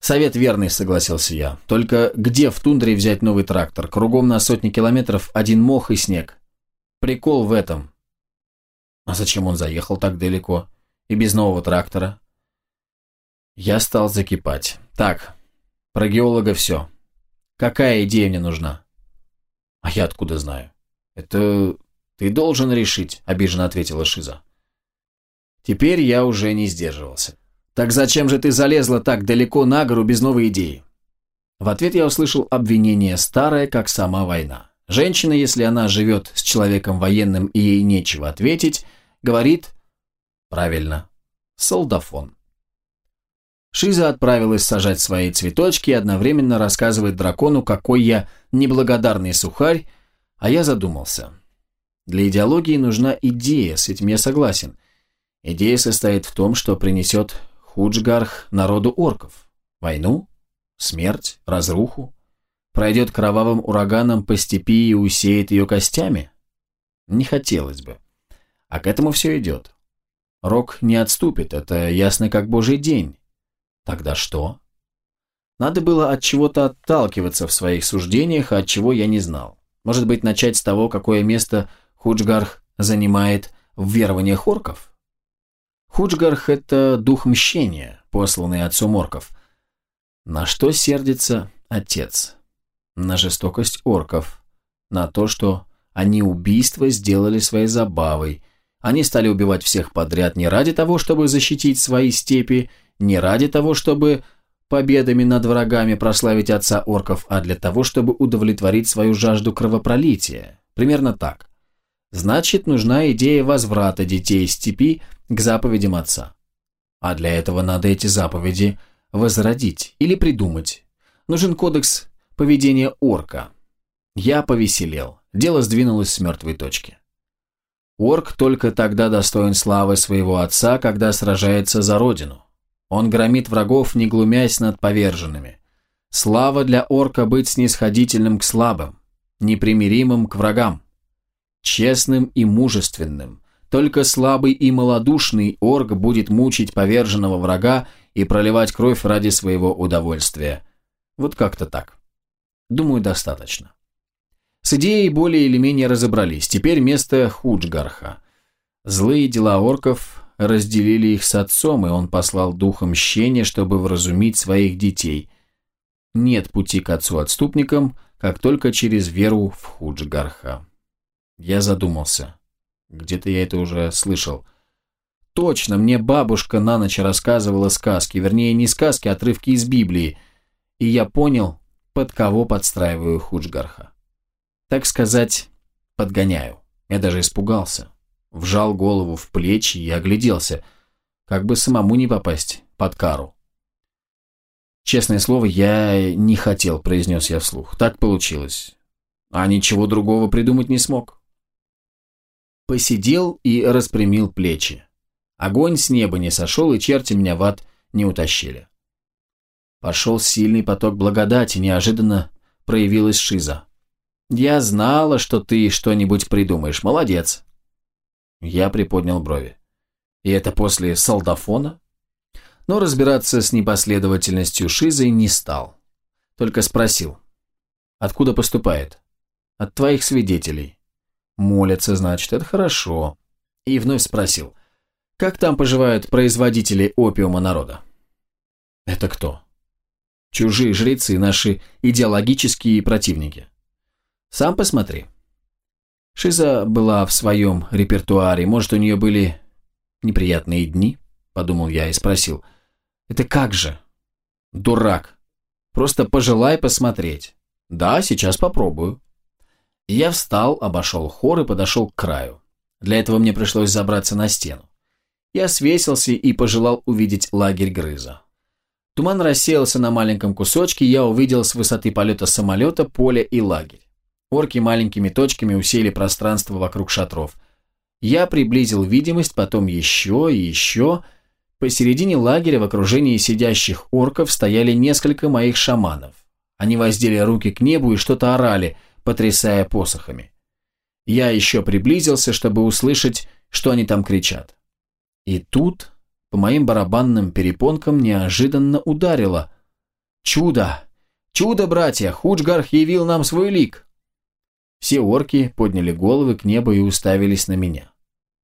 «Совет верный», – согласился я. «Только где в тундре взять новый трактор? Кругом на сотни километров один мох и снег. Прикол в этом». «А зачем он заехал так далеко? И без нового трактора?» Я стал закипать. «Так, про геолога все. Какая идея мне нужна?» «А я откуда знаю?» «Это ты должен решить», – обиженно ответила Шиза. Теперь я уже не сдерживался. «Так зачем же ты залезла так далеко на гору без новой идеи?» В ответ я услышал обвинение старое, как сама война. Женщина, если она живет с человеком военным и ей нечего ответить, говорит «правильно, солдафон». Шиза отправилась сажать свои цветочки и одновременно рассказывает дракону, какой я неблагодарный сухарь, а я задумался. Для идеологии нужна идея, с этим я согласен. Идея состоит в том, что принесет Худжгарх народу орков. Войну, смерть, разруху. Пройдет кровавым ураганом по степи и усеет ее костями. Не хотелось бы. А к этому все идет. Рок не отступит, это ясно как божий день. Тогда что? Надо было от чего-то отталкиваться в своих суждениях, от чего я не знал. Может быть, начать с того, какое место Худжгарх занимает в верованиях орков? Худжгарх – это дух мщения, посланный отцом орков. На что сердится отец? На жестокость орков, на то, что они убийство сделали своей забавой. Они стали убивать всех подряд не ради того, чтобы защитить свои степи, не ради того, чтобы победами над врагами прославить отца орков, а для того, чтобы удовлетворить свою жажду кровопролития. Примерно так. Значит, нужна идея возврата детей степи к заповедям отца. А для этого надо эти заповеди возродить или придумать. Нужен кодекс поведения орка. Я повеселел. Дело сдвинулось с мертвой точки. Орк только тогда достоин славы своего отца, когда сражается за родину. Он громит врагов, не глумясь над поверженными. Слава для орка быть снисходительным к слабым, непримиримым к врагам, честным и мужественным. Только слабый и малодушный орк будет мучить поверженного врага и проливать кровь ради своего удовольствия. Вот как-то так. Думаю, достаточно. С идеей более или менее разобрались. Теперь место Худжгарха. Злые дела орков разделили их с отцом, и он послал духа мщения, чтобы вразумить своих детей. Нет пути к отцу-отступникам, как только через веру в Худжгарха. Я задумался. Где-то я это уже слышал. Точно, мне бабушка на ночь рассказывала сказки, вернее, не сказки, а отрывки из Библии, и я понял, под кого подстраиваю Худжгарха. Так сказать, подгоняю. Я даже испугался вжал голову в плечи и огляделся, как бы самому не попасть под кару. «Честное слово, я не хотел», – произнес я вслух. «Так получилось. А ничего другого придумать не смог». Посидел и распрямил плечи. Огонь с неба не сошел, и черти меня в ад не утащили. Пошел сильный поток благодати, неожиданно проявилась Шиза. «Я знала, что ты что-нибудь придумаешь. Молодец. Я приподнял брови. И это после солдафона? Но разбираться с непоследовательностью Шизы не стал. Только спросил. Откуда поступает? От твоих свидетелей. Молятся, значит, это хорошо. И вновь спросил. Как там поживают производители опиума народа? Это кто? Чужие жрецы, наши идеологические противники. Сам посмотри. Шиза была в своем репертуаре, может, у нее были неприятные дни, подумал я и спросил. Это как же? Дурак. Просто пожелай посмотреть. Да, сейчас попробую. Я встал, обошел хор и подошел к краю. Для этого мне пришлось забраться на стену. Я свесился и пожелал увидеть лагерь грыза. Туман рассеялся на маленьком кусочке, я увидел с высоты полета самолета поле и лагерь. Орки маленькими точками усеяли пространство вокруг шатров. Я приблизил видимость, потом еще и еще. Посередине лагеря в окружении сидящих орков стояли несколько моих шаманов. Они воздели руки к небу и что-то орали, потрясая посохами. Я еще приблизился, чтобы услышать, что они там кричат. И тут по моим барабанным перепонкам неожиданно ударило. «Чудо! Чудо, братья! Худжгарх явил нам свой лик!» Все орки подняли головы к небу и уставились на меня.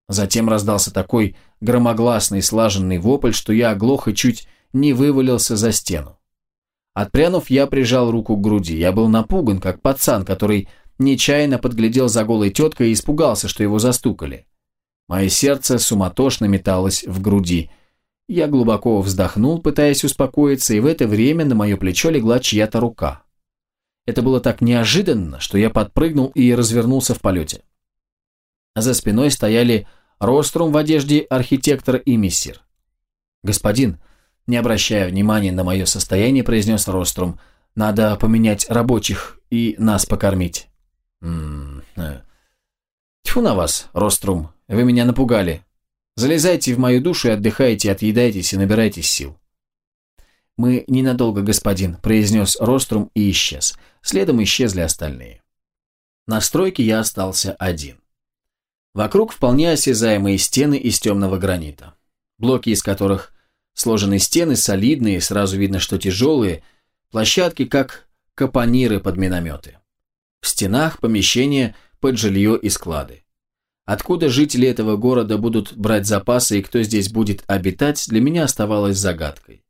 Затем раздался такой громогласный слаженный вопль, что я оглох и чуть не вывалился за стену. Отпрянув, я прижал руку к груди. Я был напуган, как пацан, который нечаянно подглядел за голой теткой и испугался, что его застукали. Мое сердце суматошно металось в груди. Я глубоко вздохнул, пытаясь успокоиться, и в это время на мое плечо легла чья-то рука. Это было так неожиданно, что я подпрыгнул и развернулся в полете. За спиной стояли Рострум в одежде архитектора и мессир. «Господин», не обращая внимания на мое состояние, произнес Рострум, «надо поменять рабочих и нас покормить». «М -м Тьфу на вас, Рострум, вы меня напугали. Залезайте в мою душу и отдыхайте, отъедайтесь и набирайтесь сил». «Мы ненадолго, господин», – произнес Рострум и исчез. Следом исчезли остальные. На стройке я остался один. Вокруг вполне осязаемые стены из темного гранита. Блоки, из которых сложены стены, солидные, сразу видно, что тяжелые, площадки, как капониры под минометы. В стенах помещения под жилье и склады. Откуда жители этого города будут брать запасы и кто здесь будет обитать, для меня оставалось загадкой.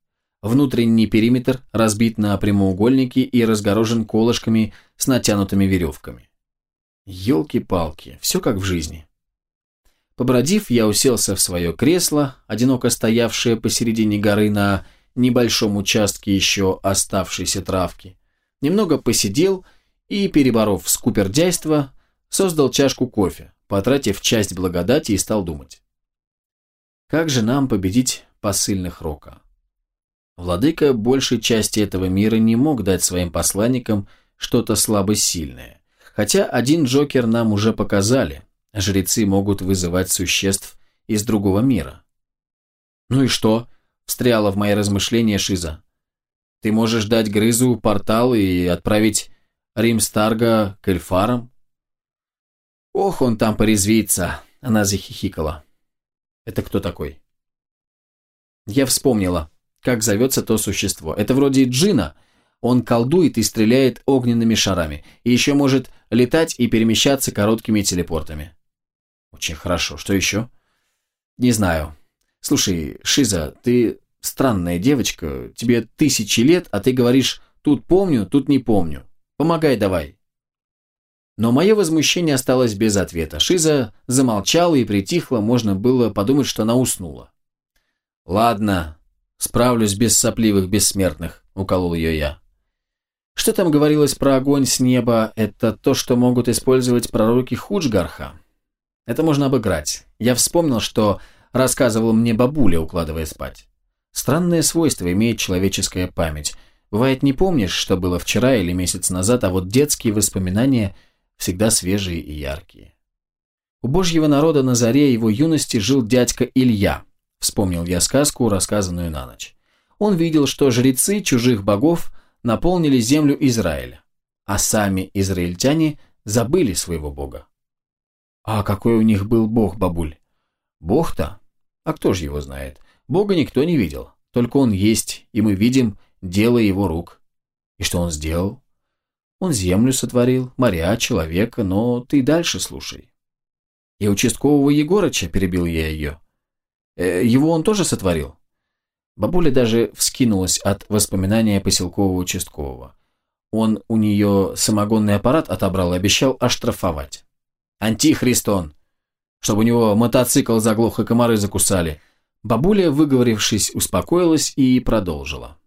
Внутренний периметр разбит на прямоугольники и разгорожен колышками с натянутыми веревками. Ёлки-палки, все как в жизни. Побродив, я уселся в свое кресло, одиноко стоявшее посередине горы на небольшом участке еще оставшейся травки. Немного посидел и, переборов скупердяйство, создал чашку кофе, потратив часть благодати и стал думать. Как же нам победить посыльных Рока? Владыка большей части этого мира не мог дать своим посланникам что-то слабосильное. Хотя один Джокер нам уже показали. Жрецы могут вызывать существ из другого мира. «Ну и что?» – встряла в мои размышления Шиза. «Ты можешь дать Грызу портал и отправить Римстарга к эльфарам?» «Ох, он там порезвится!» – она захихикала. «Это кто такой?» Я вспомнила как зовется то существо. Это вроде джина. Он колдует и стреляет огненными шарами. И еще может летать и перемещаться короткими телепортами. Очень хорошо. Что еще? Не знаю. Слушай, Шиза, ты странная девочка. Тебе тысячи лет, а ты говоришь «тут помню, тут не помню». Помогай давай. Но мое возмущение осталось без ответа. Шиза замолчала и притихла, можно было подумать, что она уснула. «Ладно, Справлюсь без сопливых бессмертных», — уколол ее я. Что там говорилось про огонь с неба, это то, что могут использовать пророки Худжгарха. Это можно обыграть. Я вспомнил, что рассказывал мне бабуля, укладывая спать. Странное свойство имеет человеческая память. Бывает, не помнишь, что было вчера или месяц назад, а вот детские воспоминания всегда свежие и яркие. У божьего народа на заре его юности жил дядька Илья, Вспомнил я сказку, рассказанную на ночь. Он видел, что жрецы чужих богов наполнили землю Израиля, а сами израильтяне забыли своего бога. А какой у них был бог, бабуль? Бог-то? А кто же его знает? Бога никто не видел. Только он есть, и мы видим дело его рук. И что он сделал? Он землю сотворил, моря, человека, но ты дальше слушай. И участкового Егорыча, перебил я ее. Э, его он тоже сотворил? Бабуля даже вскинулась от воспоминания поселкового участкового. Он у нее самогонный аппарат отобрал и обещал оштрафовать. Антихрист он! Чтобы у него мотоцикл заглох и комары закусали. Бабуля, выговорившись, успокоилась и продолжила.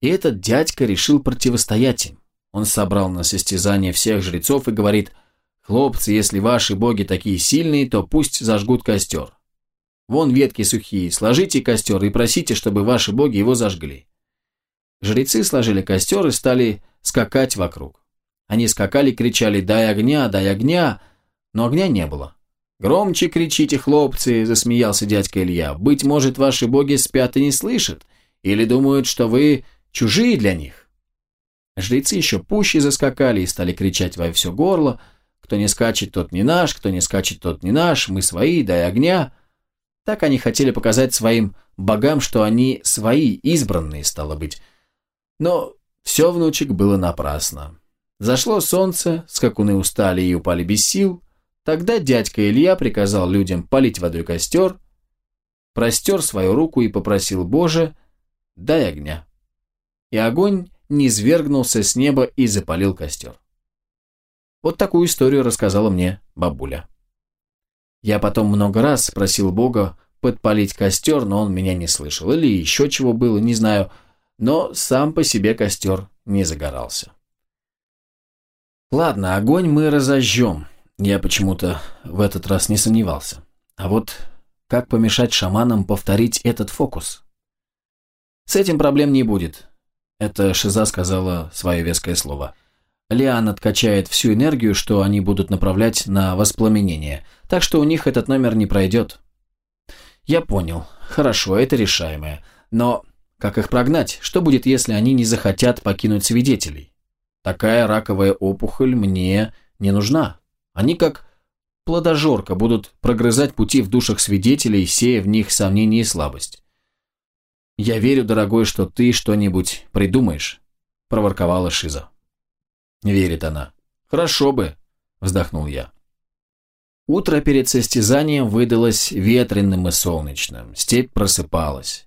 И этот дядька решил противостоять им. Он собрал на состязание всех жрецов и говорит, «Хлопцы, если ваши боги такие сильные, то пусть зажгут костер. Вон ветки сухие, сложите костер и просите, чтобы ваши боги его зажгли. Жрецы сложили костер и стали скакать вокруг. Они скакали, кричали «Дай огня, дай огня!», но огня не было. «Громче кричите, хлопцы!» – засмеялся дядька Илья. «Быть может, ваши боги спят и не слышат? Или думают, что вы чужие для них?» Жрецы еще пуще заскакали и стали кричать во все горло. «Кто не скачет, тот не наш, кто не скачет, тот не наш, мы свои, дай огня!» Так они хотели показать своим богам, что они свои, избранные, стало быть. Но все, внучек, было напрасно. Зашло солнце, скакуны устали и упали без сил. Тогда дядька Илья приказал людям полить водой костер, простер свою руку и попросил Боже, дай огня. И огонь низвергнулся с неба и запалил костер. Вот такую историю рассказала мне бабуля. Я потом много раз просил Бога подпалить костер, но он меня не слышал. Или еще чего было, не знаю. Но сам по себе костер не загорался. Ладно, огонь мы разожжем. Я почему-то в этот раз не сомневался. А вот как помешать шаманам повторить этот фокус? С этим проблем не будет. Это Шиза сказала свое веское слово. Лиан откачает всю энергию, что они будут направлять на воспламенение, так что у них этот номер не пройдет. Я понял. Хорошо, это решаемое. Но как их прогнать? Что будет, если они не захотят покинуть свидетелей? Такая раковая опухоль мне не нужна. Они как плодожорка будут прогрызать пути в душах свидетелей, сея в них сомнения и слабость. «Я верю, дорогой, что ты что-нибудь придумаешь», – проворковала Шиза. Верит она. «Хорошо бы», – вздохнул я. Утро перед состязанием выдалось ветреным и солнечным, степь просыпалась.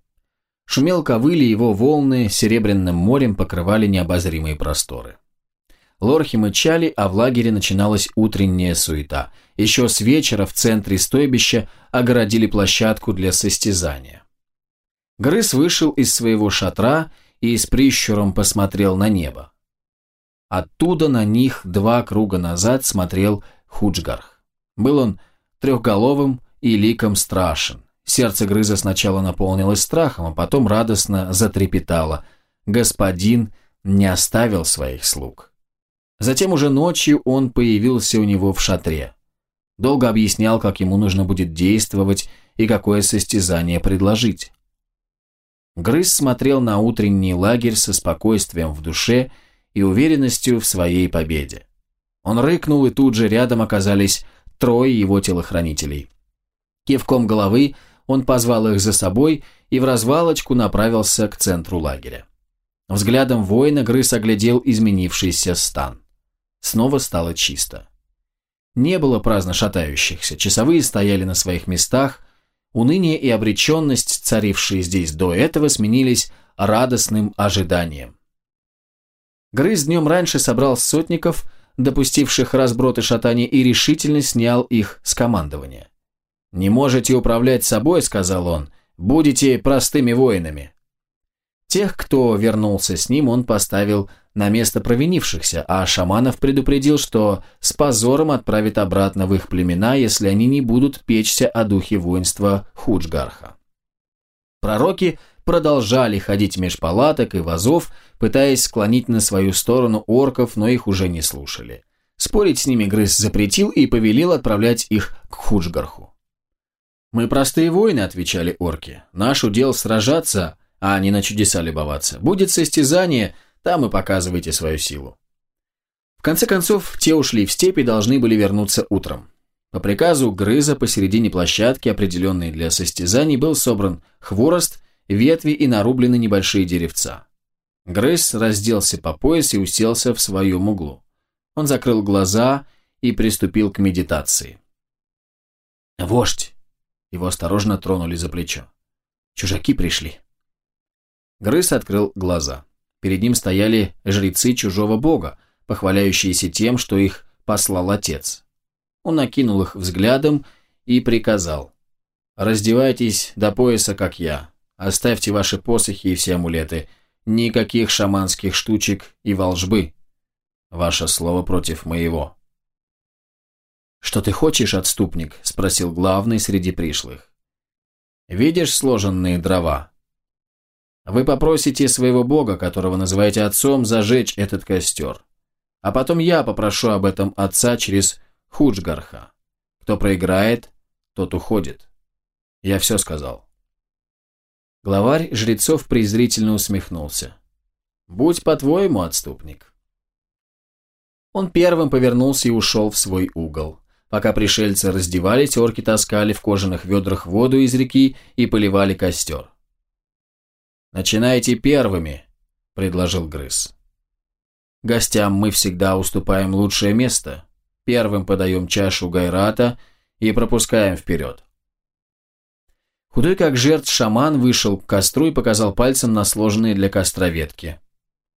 Шумел ковыли, его волны серебряным морем покрывали необозримые просторы. Лорхи мычали, а в лагере начиналась утренняя суета. Еще с вечера в центре стойбища огородили площадку для состязания. Грыз вышел из своего шатра и с прищуром посмотрел на небо. Оттуда на них два круга назад смотрел Худжгарх. Был он трехголовым и ликом страшен. Сердце Грыза сначала наполнилось страхом, а потом радостно затрепетало. Господин не оставил своих слуг. Затем уже ночью он появился у него в шатре. Долго объяснял, как ему нужно будет действовать и какое состязание предложить. Грыз смотрел на утренний лагерь со спокойствием в душе и уверенностью в своей победе. Он рыкнул, и тут же рядом оказались трое его телохранителей. Кивком головы он позвал их за собой и в развалочку направился к центру лагеря. Взглядом воина Грыз оглядел изменившийся стан. Снова стало чисто. Не было праздно шатающихся, часовые стояли на своих местах, уныние и обреченность, царившие здесь до этого, сменились радостным ожиданием. Грыз днем раньше собрал сотников, допустивших разброд и шатание, и решительно снял их с командования. «Не можете управлять собой», — сказал он, — «будете простыми воинами». Тех, кто вернулся с ним, он поставил на место провинившихся, а Шаманов предупредил, что с позором отправит обратно в их племена, если они не будут печься о духе воинства Худжгарха. Пророки продолжали ходить меж палаток и вазов, пытаясь склонить на свою сторону орков, но их уже не слушали. Спорить с ними Грыз запретил и повелел отправлять их к Худжгарху. «Мы простые воины», — отвечали орки. «Наш удел сражаться, а не на чудеса любоваться. Будет состязание, там и показывайте свою силу. В конце концов, те ушли в степи и должны были вернуться утром. По приказу Грыза посередине площадки, определенной для состязаний, был собран хворост, ветви и нарублены небольшие деревца. Грыз разделся по пояс и уселся в своем углу. Он закрыл глаза и приступил к медитации. «Вождь!» Его осторожно тронули за плечо. «Чужаки пришли». Грыз открыл глаза. Перед ним стояли жрецы чужого бога, похваляющиеся тем, что их послал отец. Он накинул их взглядом и приказал. «Раздевайтесь до пояса, как я. Оставьте ваши посохи и все амулеты. Никаких шаманских штучек и волжбы. Ваше слово против моего». «Что ты хочешь, отступник?» – спросил главный среди пришлых. «Видишь сложенные дрова? Вы попросите своего бога, которого называете отцом, зажечь этот костер. А потом я попрошу об этом отца через Худжгарха. Кто проиграет, тот уходит. Я все сказал. Главарь жрецов презрительно усмехнулся. «Будь по-твоему, отступник». Он первым повернулся и ушел в свой угол. Пока пришельцы раздевались, орки таскали в кожаных ведрах воду из реки и поливали костер. «Начинайте первыми», — предложил Грыз. «Гостям мы всегда уступаем лучшее место. Первым подаем чашу гайрата и пропускаем вперед». Худой как жертв шаман вышел к костру и показал пальцем на сложенные для костра ветки.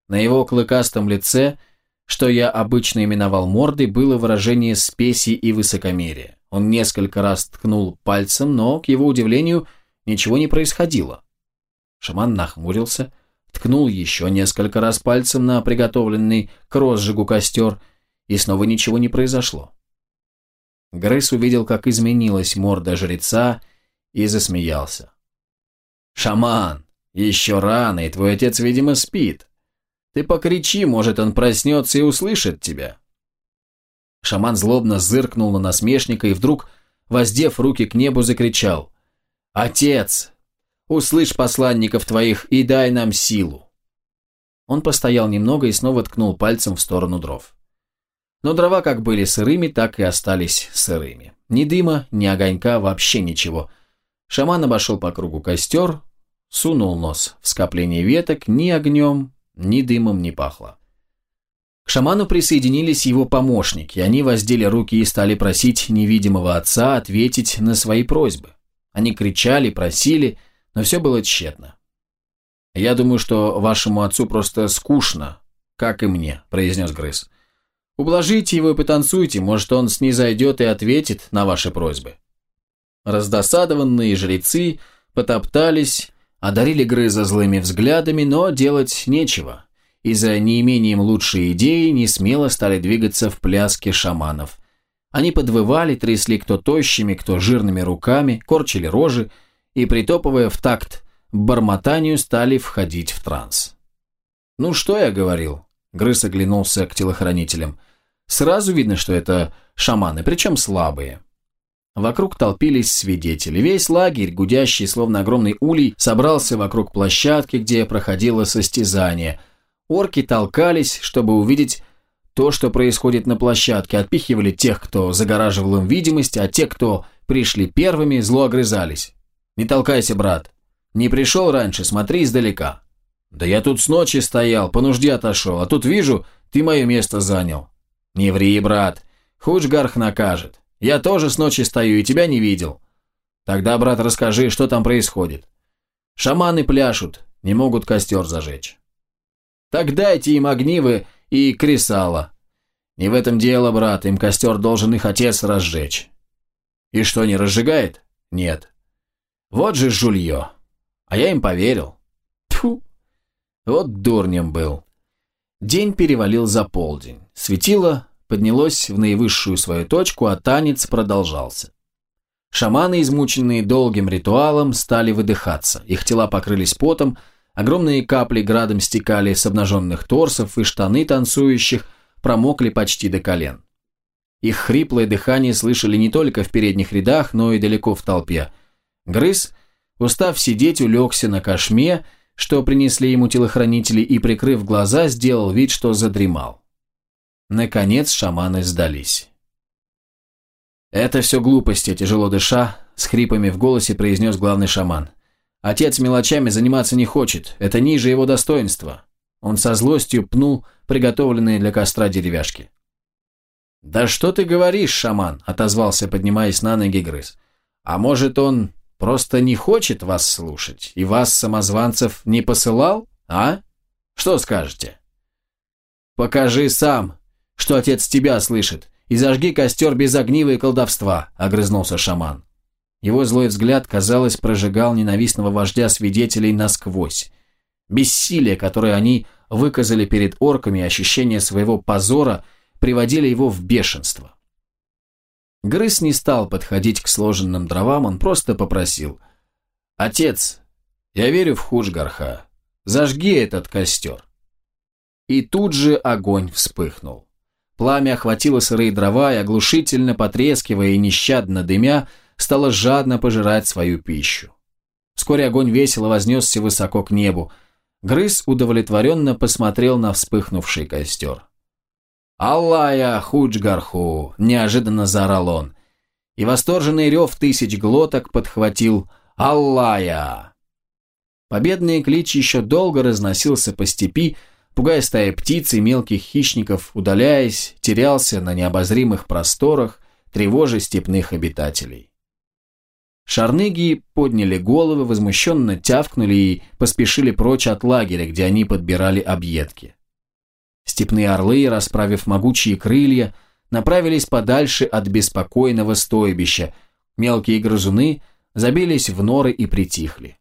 На его клыкастом лице – что я обычно именовал мордой, было выражение спеси и высокомерия. Он несколько раз ткнул пальцем, но, к его удивлению, ничего не происходило. Шаман нахмурился, ткнул еще несколько раз пальцем на приготовленный к розжигу костер, и снова ничего не произошло. Грейс увидел, как изменилась морда жреца, и засмеялся. «Шаман, еще рано, и твой отец, видимо, спит. Ты покричи, может, он проснется и услышит тебя». Шаман злобно зыркнул на насмешника и вдруг, воздев руки к небу, закричал. «Отец, услышь посланников твоих и дай нам силу!» Он постоял немного и снова ткнул пальцем в сторону дров. Но дрова как были сырыми, так и остались сырыми. Ни дыма, ни огонька, вообще ничего. Шаман обошел по кругу костер, сунул нос в скопление веток, ни огнем, ни дымом не пахло. К шаману присоединились его помощники, они воздели руки и стали просить невидимого отца ответить на свои просьбы. Они кричали, просили, но все было тщетно. «Я думаю, что вашему отцу просто скучно, как и мне», – произнес Грыз. «Ублажите его и потанцуйте, может, он снизойдет и ответит на ваши просьбы». Раздосадованные жрецы потоптались, одарили Грыза злыми взглядами, но делать нечего. И за неимением лучшей идеи не смело стали двигаться в пляске шаманов. Они подвывали, трясли кто тощими, кто жирными руками, корчили рожи и, притопывая в такт бормотанию, стали входить в транс. «Ну что я говорил?» Грыз оглянулся к телохранителям. «Сразу видно, что это шаманы, причем слабые. Вокруг толпились свидетели. Весь лагерь, гудящий, словно огромный улей, собрался вокруг площадки, где проходило состязание. Орки толкались, чтобы увидеть то, что происходит на площадке, отпихивали тех, кто загораживал им видимость, а те, кто пришли первыми, зло огрызались. «Не толкайся, брат. Не пришел раньше, смотри издалека». «Да я тут с ночи стоял, по нужде отошел, а тут вижу, ты мое место занял». «Не ври, брат. Худжгарх накажет». Я тоже с ночи стою и тебя не видел. Тогда, брат, расскажи, что там происходит. Шаманы пляшут, не могут костер зажечь. Так дайте им огнивы и кресала. Не в этом дело, брат, им костер должен их отец разжечь. И что, не разжигает? Нет. Вот же жулье. А я им поверил. Тьфу. Вот дурнем был. День перевалил за полдень. Светило, поднялось в наивысшую свою точку, а танец продолжался. Шаманы, измученные долгим ритуалом, стали выдыхаться. Их тела покрылись потом, огромные капли градом стекали с обнаженных торсов, и штаны танцующих промокли почти до колен. Их хриплое дыхание слышали не только в передних рядах, но и далеко в толпе. Грыз, устав сидеть, улегся на кошме, что принесли ему телохранители, и, прикрыв глаза, сделал вид, что задремал. Наконец шаманы сдались. «Это все глупости», – тяжело дыша, с хрипами в голосе произнес главный шаман. «Отец мелочами заниматься не хочет, это ниже его достоинства». Он со злостью пнул приготовленные для костра деревяшки. «Да что ты говоришь, шаман?» – отозвался, поднимаясь на ноги грыз. «А может, он просто не хочет вас слушать и вас, самозванцев, не посылал, а? Что скажете?» «Покажи сам, что отец тебя слышит, и зажги костер без огнива и колдовства», – огрызнулся шаман. Его злой взгляд, казалось, прожигал ненавистного вождя свидетелей насквозь. Бессилие, которое они выказали перед орками, ощущение своего позора приводили его в бешенство. Грыз не стал подходить к сложенным дровам, он просто попросил. «Отец, я верю в Худжгарха. Зажги этот костер». И тут же огонь вспыхнул. Пламя охватило сырые дрова и, оглушительно потрескивая и нещадно дымя, стало жадно пожирать свою пищу. Вскоре огонь весело вознесся высоко к небу. Грыз удовлетворенно посмотрел на вспыхнувший костер. «Аллая Худжгарху!» – неожиданно заорал он. И восторженный рев тысяч глоток подхватил «Аллая!». Победный клич еще долго разносился по степи, пугая стаи птиц и мелких хищников, удаляясь, терялся на необозримых просторах, тревожа степных обитателей. Шарныги подняли головы, возмущенно тявкнули и поспешили прочь от лагеря, где они подбирали объедки. Степные орлы, расправив могучие крылья, направились подальше от беспокойного стойбища, мелкие грызуны забились в норы и притихли.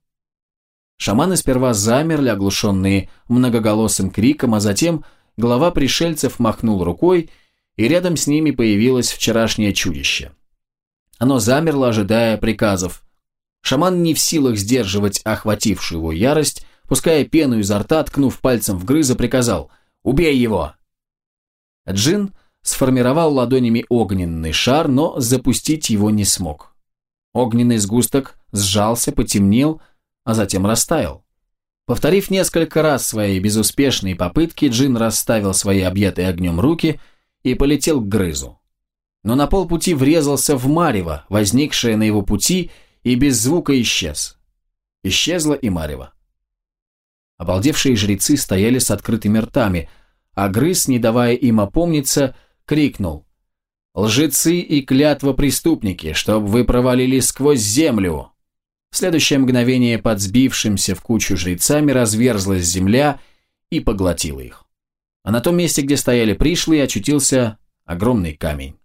Шаманы сперва замерли, оглушенные многоголосым криком, а затем глава пришельцев махнул рукой, и рядом с ними появилось вчерашнее чудище – оно замерло, ожидая приказов. Шаман не в силах сдерживать охватившую его ярость, пуская пену изо рта, ткнув пальцем в грыза, приказал «Убей его!». Джин сформировал ладонями огненный шар, но запустить его не смог. Огненный сгусток сжался, потемнел, а затем растаял. Повторив несколько раз свои безуспешные попытки, Джин расставил свои объятые огнем руки и полетел к грызу но на полпути врезался в марево, возникшее на его пути, и без звука исчез. Исчезла и марево. Обалдевшие жрецы стояли с открытыми ртами, а грыз, не давая им опомниться, крикнул «Лжецы и клятва преступники, чтоб вы провалились сквозь землю!» В следующее мгновение под сбившимся в кучу жрецами разверзлась земля и поглотила их. А на том месте, где стояли пришлые, очутился огромный камень.